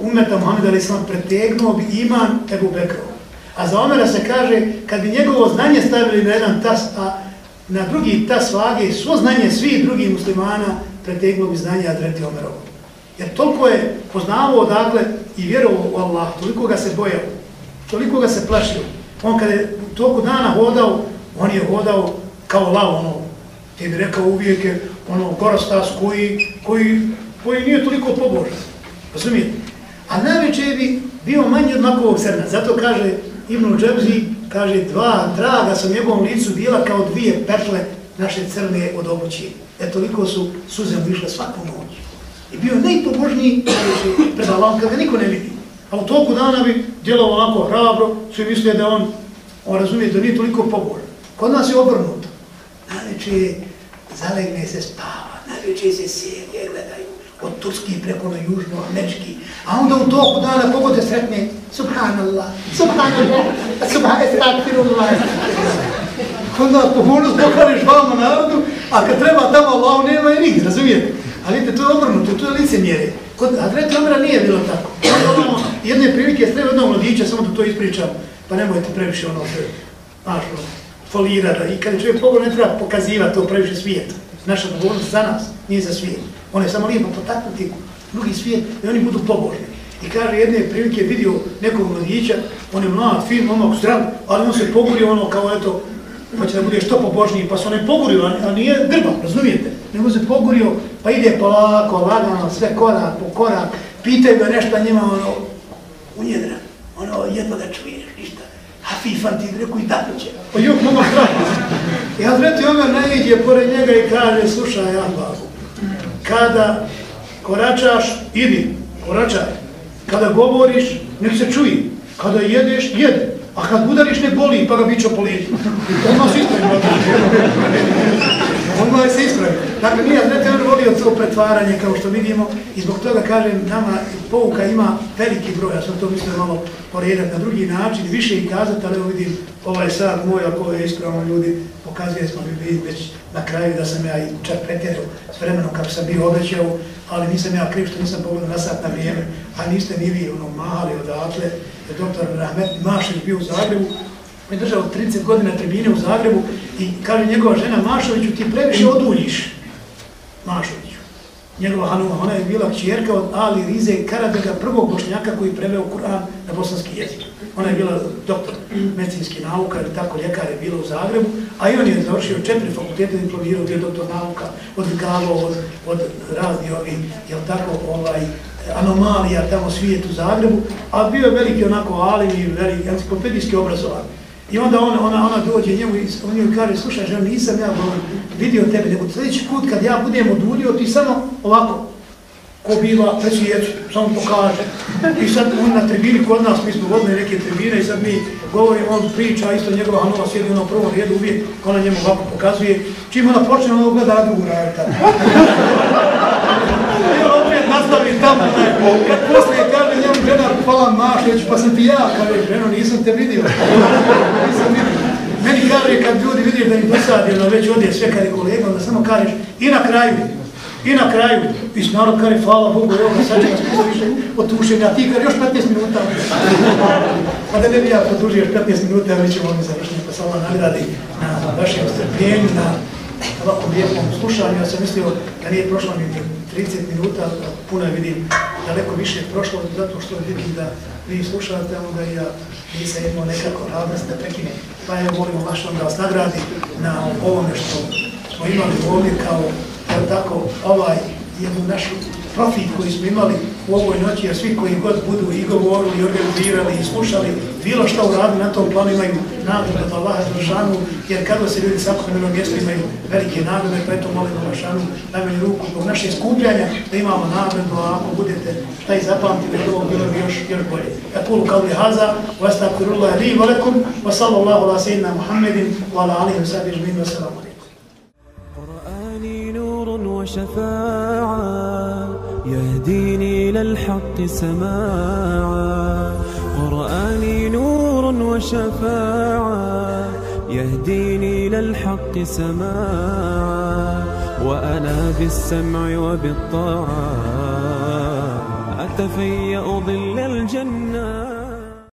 umeta Muhammed Ali sam pretegnuo bi iman Ebu Bekra. A za Omera se kaže kad bi njegovo znanje stavili na jedan tas, a na drugi tas vage, svo znanje svih drugih muslimana pretegnuo bi znanje Adreti Omerovo. Jer toliko je poznavao odakle i vjerovao u Allah, toliko ga se bojao, toliko ga se plašio. On kada je toliko dana hodao, on je hodao kao lav, ono, ti bi rekao uvijek je, ono, gorostas koji, koji, koji nije toliko pobožan. Razumijete? A najveće bi bio manji od makovog zrna. Zato kaže Ibn Džebzi, kaže, dva draga sa njegovom licu bila kao dvije petle naše crne od obući. E toliko su suze višle svaku noć. I bio najpobožniji, pred Allahom, kada ga niko ne vidi. A u toku dana bi djelao onako hrabro, svi mislije da on, on razumije da nije toliko pobožan. Kod nas je obrnuto najveće zalegne se spava, najveće se serije gledaju, od Turski preko na južno, američki, a onda u toku dana pogode sretne, subhanallah, subhanallah, subhanallah, onda pomožnost pokažeš vama narodu, a kad treba tamo Allah nema i nigdje, razumijete? A vidite, to je obrnuto, to je licemjerje. Kod Adreti Omera nije bilo tako. Onda jedne prilike, sreo jednog mladića, samo da to ispričam, pa nemojte previše ono se, znaš, folirati. I kada čovjek pogled ne treba pokazivati to previše svijeta. Naša dogovornost za nas nije za svijet. On je samo lijepo potaknuti drugi svijet i oni budu pobožni. I kaže, jedne prilike vidio nekog mladića, on je mlad, fin, onog zdrav, ali on se pogurio ono kao eto, pa će da bude što pobožniji, pa se on je pogurio, a nije grba, razumijete? Nego se pogurio, pa ide polako, lagano, sve korak po korak, pitaju ga nešto njima, ono, unjedra, ono, jedno da čuješ, ništa. Hafifan ti rekao i tako će. Pa juk mogu strati. I Hazreti Omer najidje pored njega i kaže, slušaj Allah, kada koračaš, idi, koračaj. Kada govoriš, nek se čuji. Kada jedeš, jede. A kad udariš, ne boli, pa ga bićo politi. Ono se ispravi. Ono se ispraviti. Dakle, mi Hazreti Omer volio to pretvaranje, kao što vidimo, i zbog toga, kažem, nama pouka ima veliki broj, ja sam to mislio malo poredat na drugi način, više i kazati, ali evo vidim, ovaj sad moj, ako je ispravno ljudi, pokazuje smo mi već na kraju da sam ja i čak pretjerao s vremenom kako sam bio obećao, ali nisam ja kriv što nisam pogledao na sat na vrijeme, a niste ni vi ono mali odatle, je doktor Rahmet Mašić bio u Zagrebu, on je držao 30 godina tribine u Zagrebu i kaže njegova žena Mašoviću ti previše oduljiš Mašović njegova Hanuma, ona je bila kćerka od Ali Rize Karabega, prvog bošnjaka koji preveo Kur'an na bosanski jezik. Ona je bila doktor medicinski nauka ili tako ljekar je bila u Zagrebu, a i on je završio četiri fakultete diplomirao, bio doktor nauka, odvikavao od, od razni ovi, jel tako, ovaj, anomalija tamo svijet u Zagrebu, a bio je veliki onako alim i veliki enciklopedijski obrazovan. I onda ona, ona, ona dođe njemu i on joj kaže, slušaj, žena, nisam ja govorim, vidio tebe, nego sljedeći put kad ja budem odudio, ti samo ovako, ko bila, reći jeću, samo pokaže. I sad on na tribini kod nas, mi smo vodne neke tribine i sad mi govorimo, on priča, isto njegova Hanova sjedi u prvom redu uvijek, ona njemu ovako pokazuje, čim ona počne, ona gleda drugu radita. I on opet nastavi tamo, ne, kad poslije kaže njemu pa sam ti ja, kaže, ženo, nisam te vidio. nisam vidio. Meni kaže, kad ljudi vidiš da im dosadi, da ono već odje sve kad je kolega, onda samo kažeš, i na kraju, I na kraju, viš narod kare, hvala Bogu, evo ga, sad će nas pusti više otušenja, ti kaže, još 15 minuta. Pa da ne bi ja podužio još 15 minuta, mi ćemo ovdje završiti, pa samo nagradi na vašem strpljenju, na ovakvom lijepom slušanju. Ja sam mislio da nije prošlo mi 30 minuta, puno je vidim daleko više prošlo, zato što vidim da vi slušate, onda ja nisam imao nekako radnost da prekine. Pa evo, molimo vaš da vas nagradi na ovome što smo imali ovdje kao tako, ovaj jednu našu profit koji smo imali u ovoj noći, jer svi koji god budu i govorili, i organizirali, i slušali, bilo što uradi na tom planu imaju nagradu od Allaha Đelšanu, jer kada se ljudi svakog na mjestu imaju velike nagrade, pa eto molimo Đelšanu, najbolji ruku zbog naše skupljanja, da imamo nagradu, a ako budete šta i zapamtili, to bilo bi još, još bolje. Ja kulu kao li haza, wa astaghfirullah li wa lakum, wa sallallahu ala sayyidina Muhammedin, wa ala alihi wa sahbihi ajma'in, wa salamu alaikum. قرآني نور وشفاعة يهديني إلى الحق سماعا. قرآني نور وشفاعة يهديني إلى الحق سماعا. وأنا بالسمع وبالطاعة. أتفيأ ظل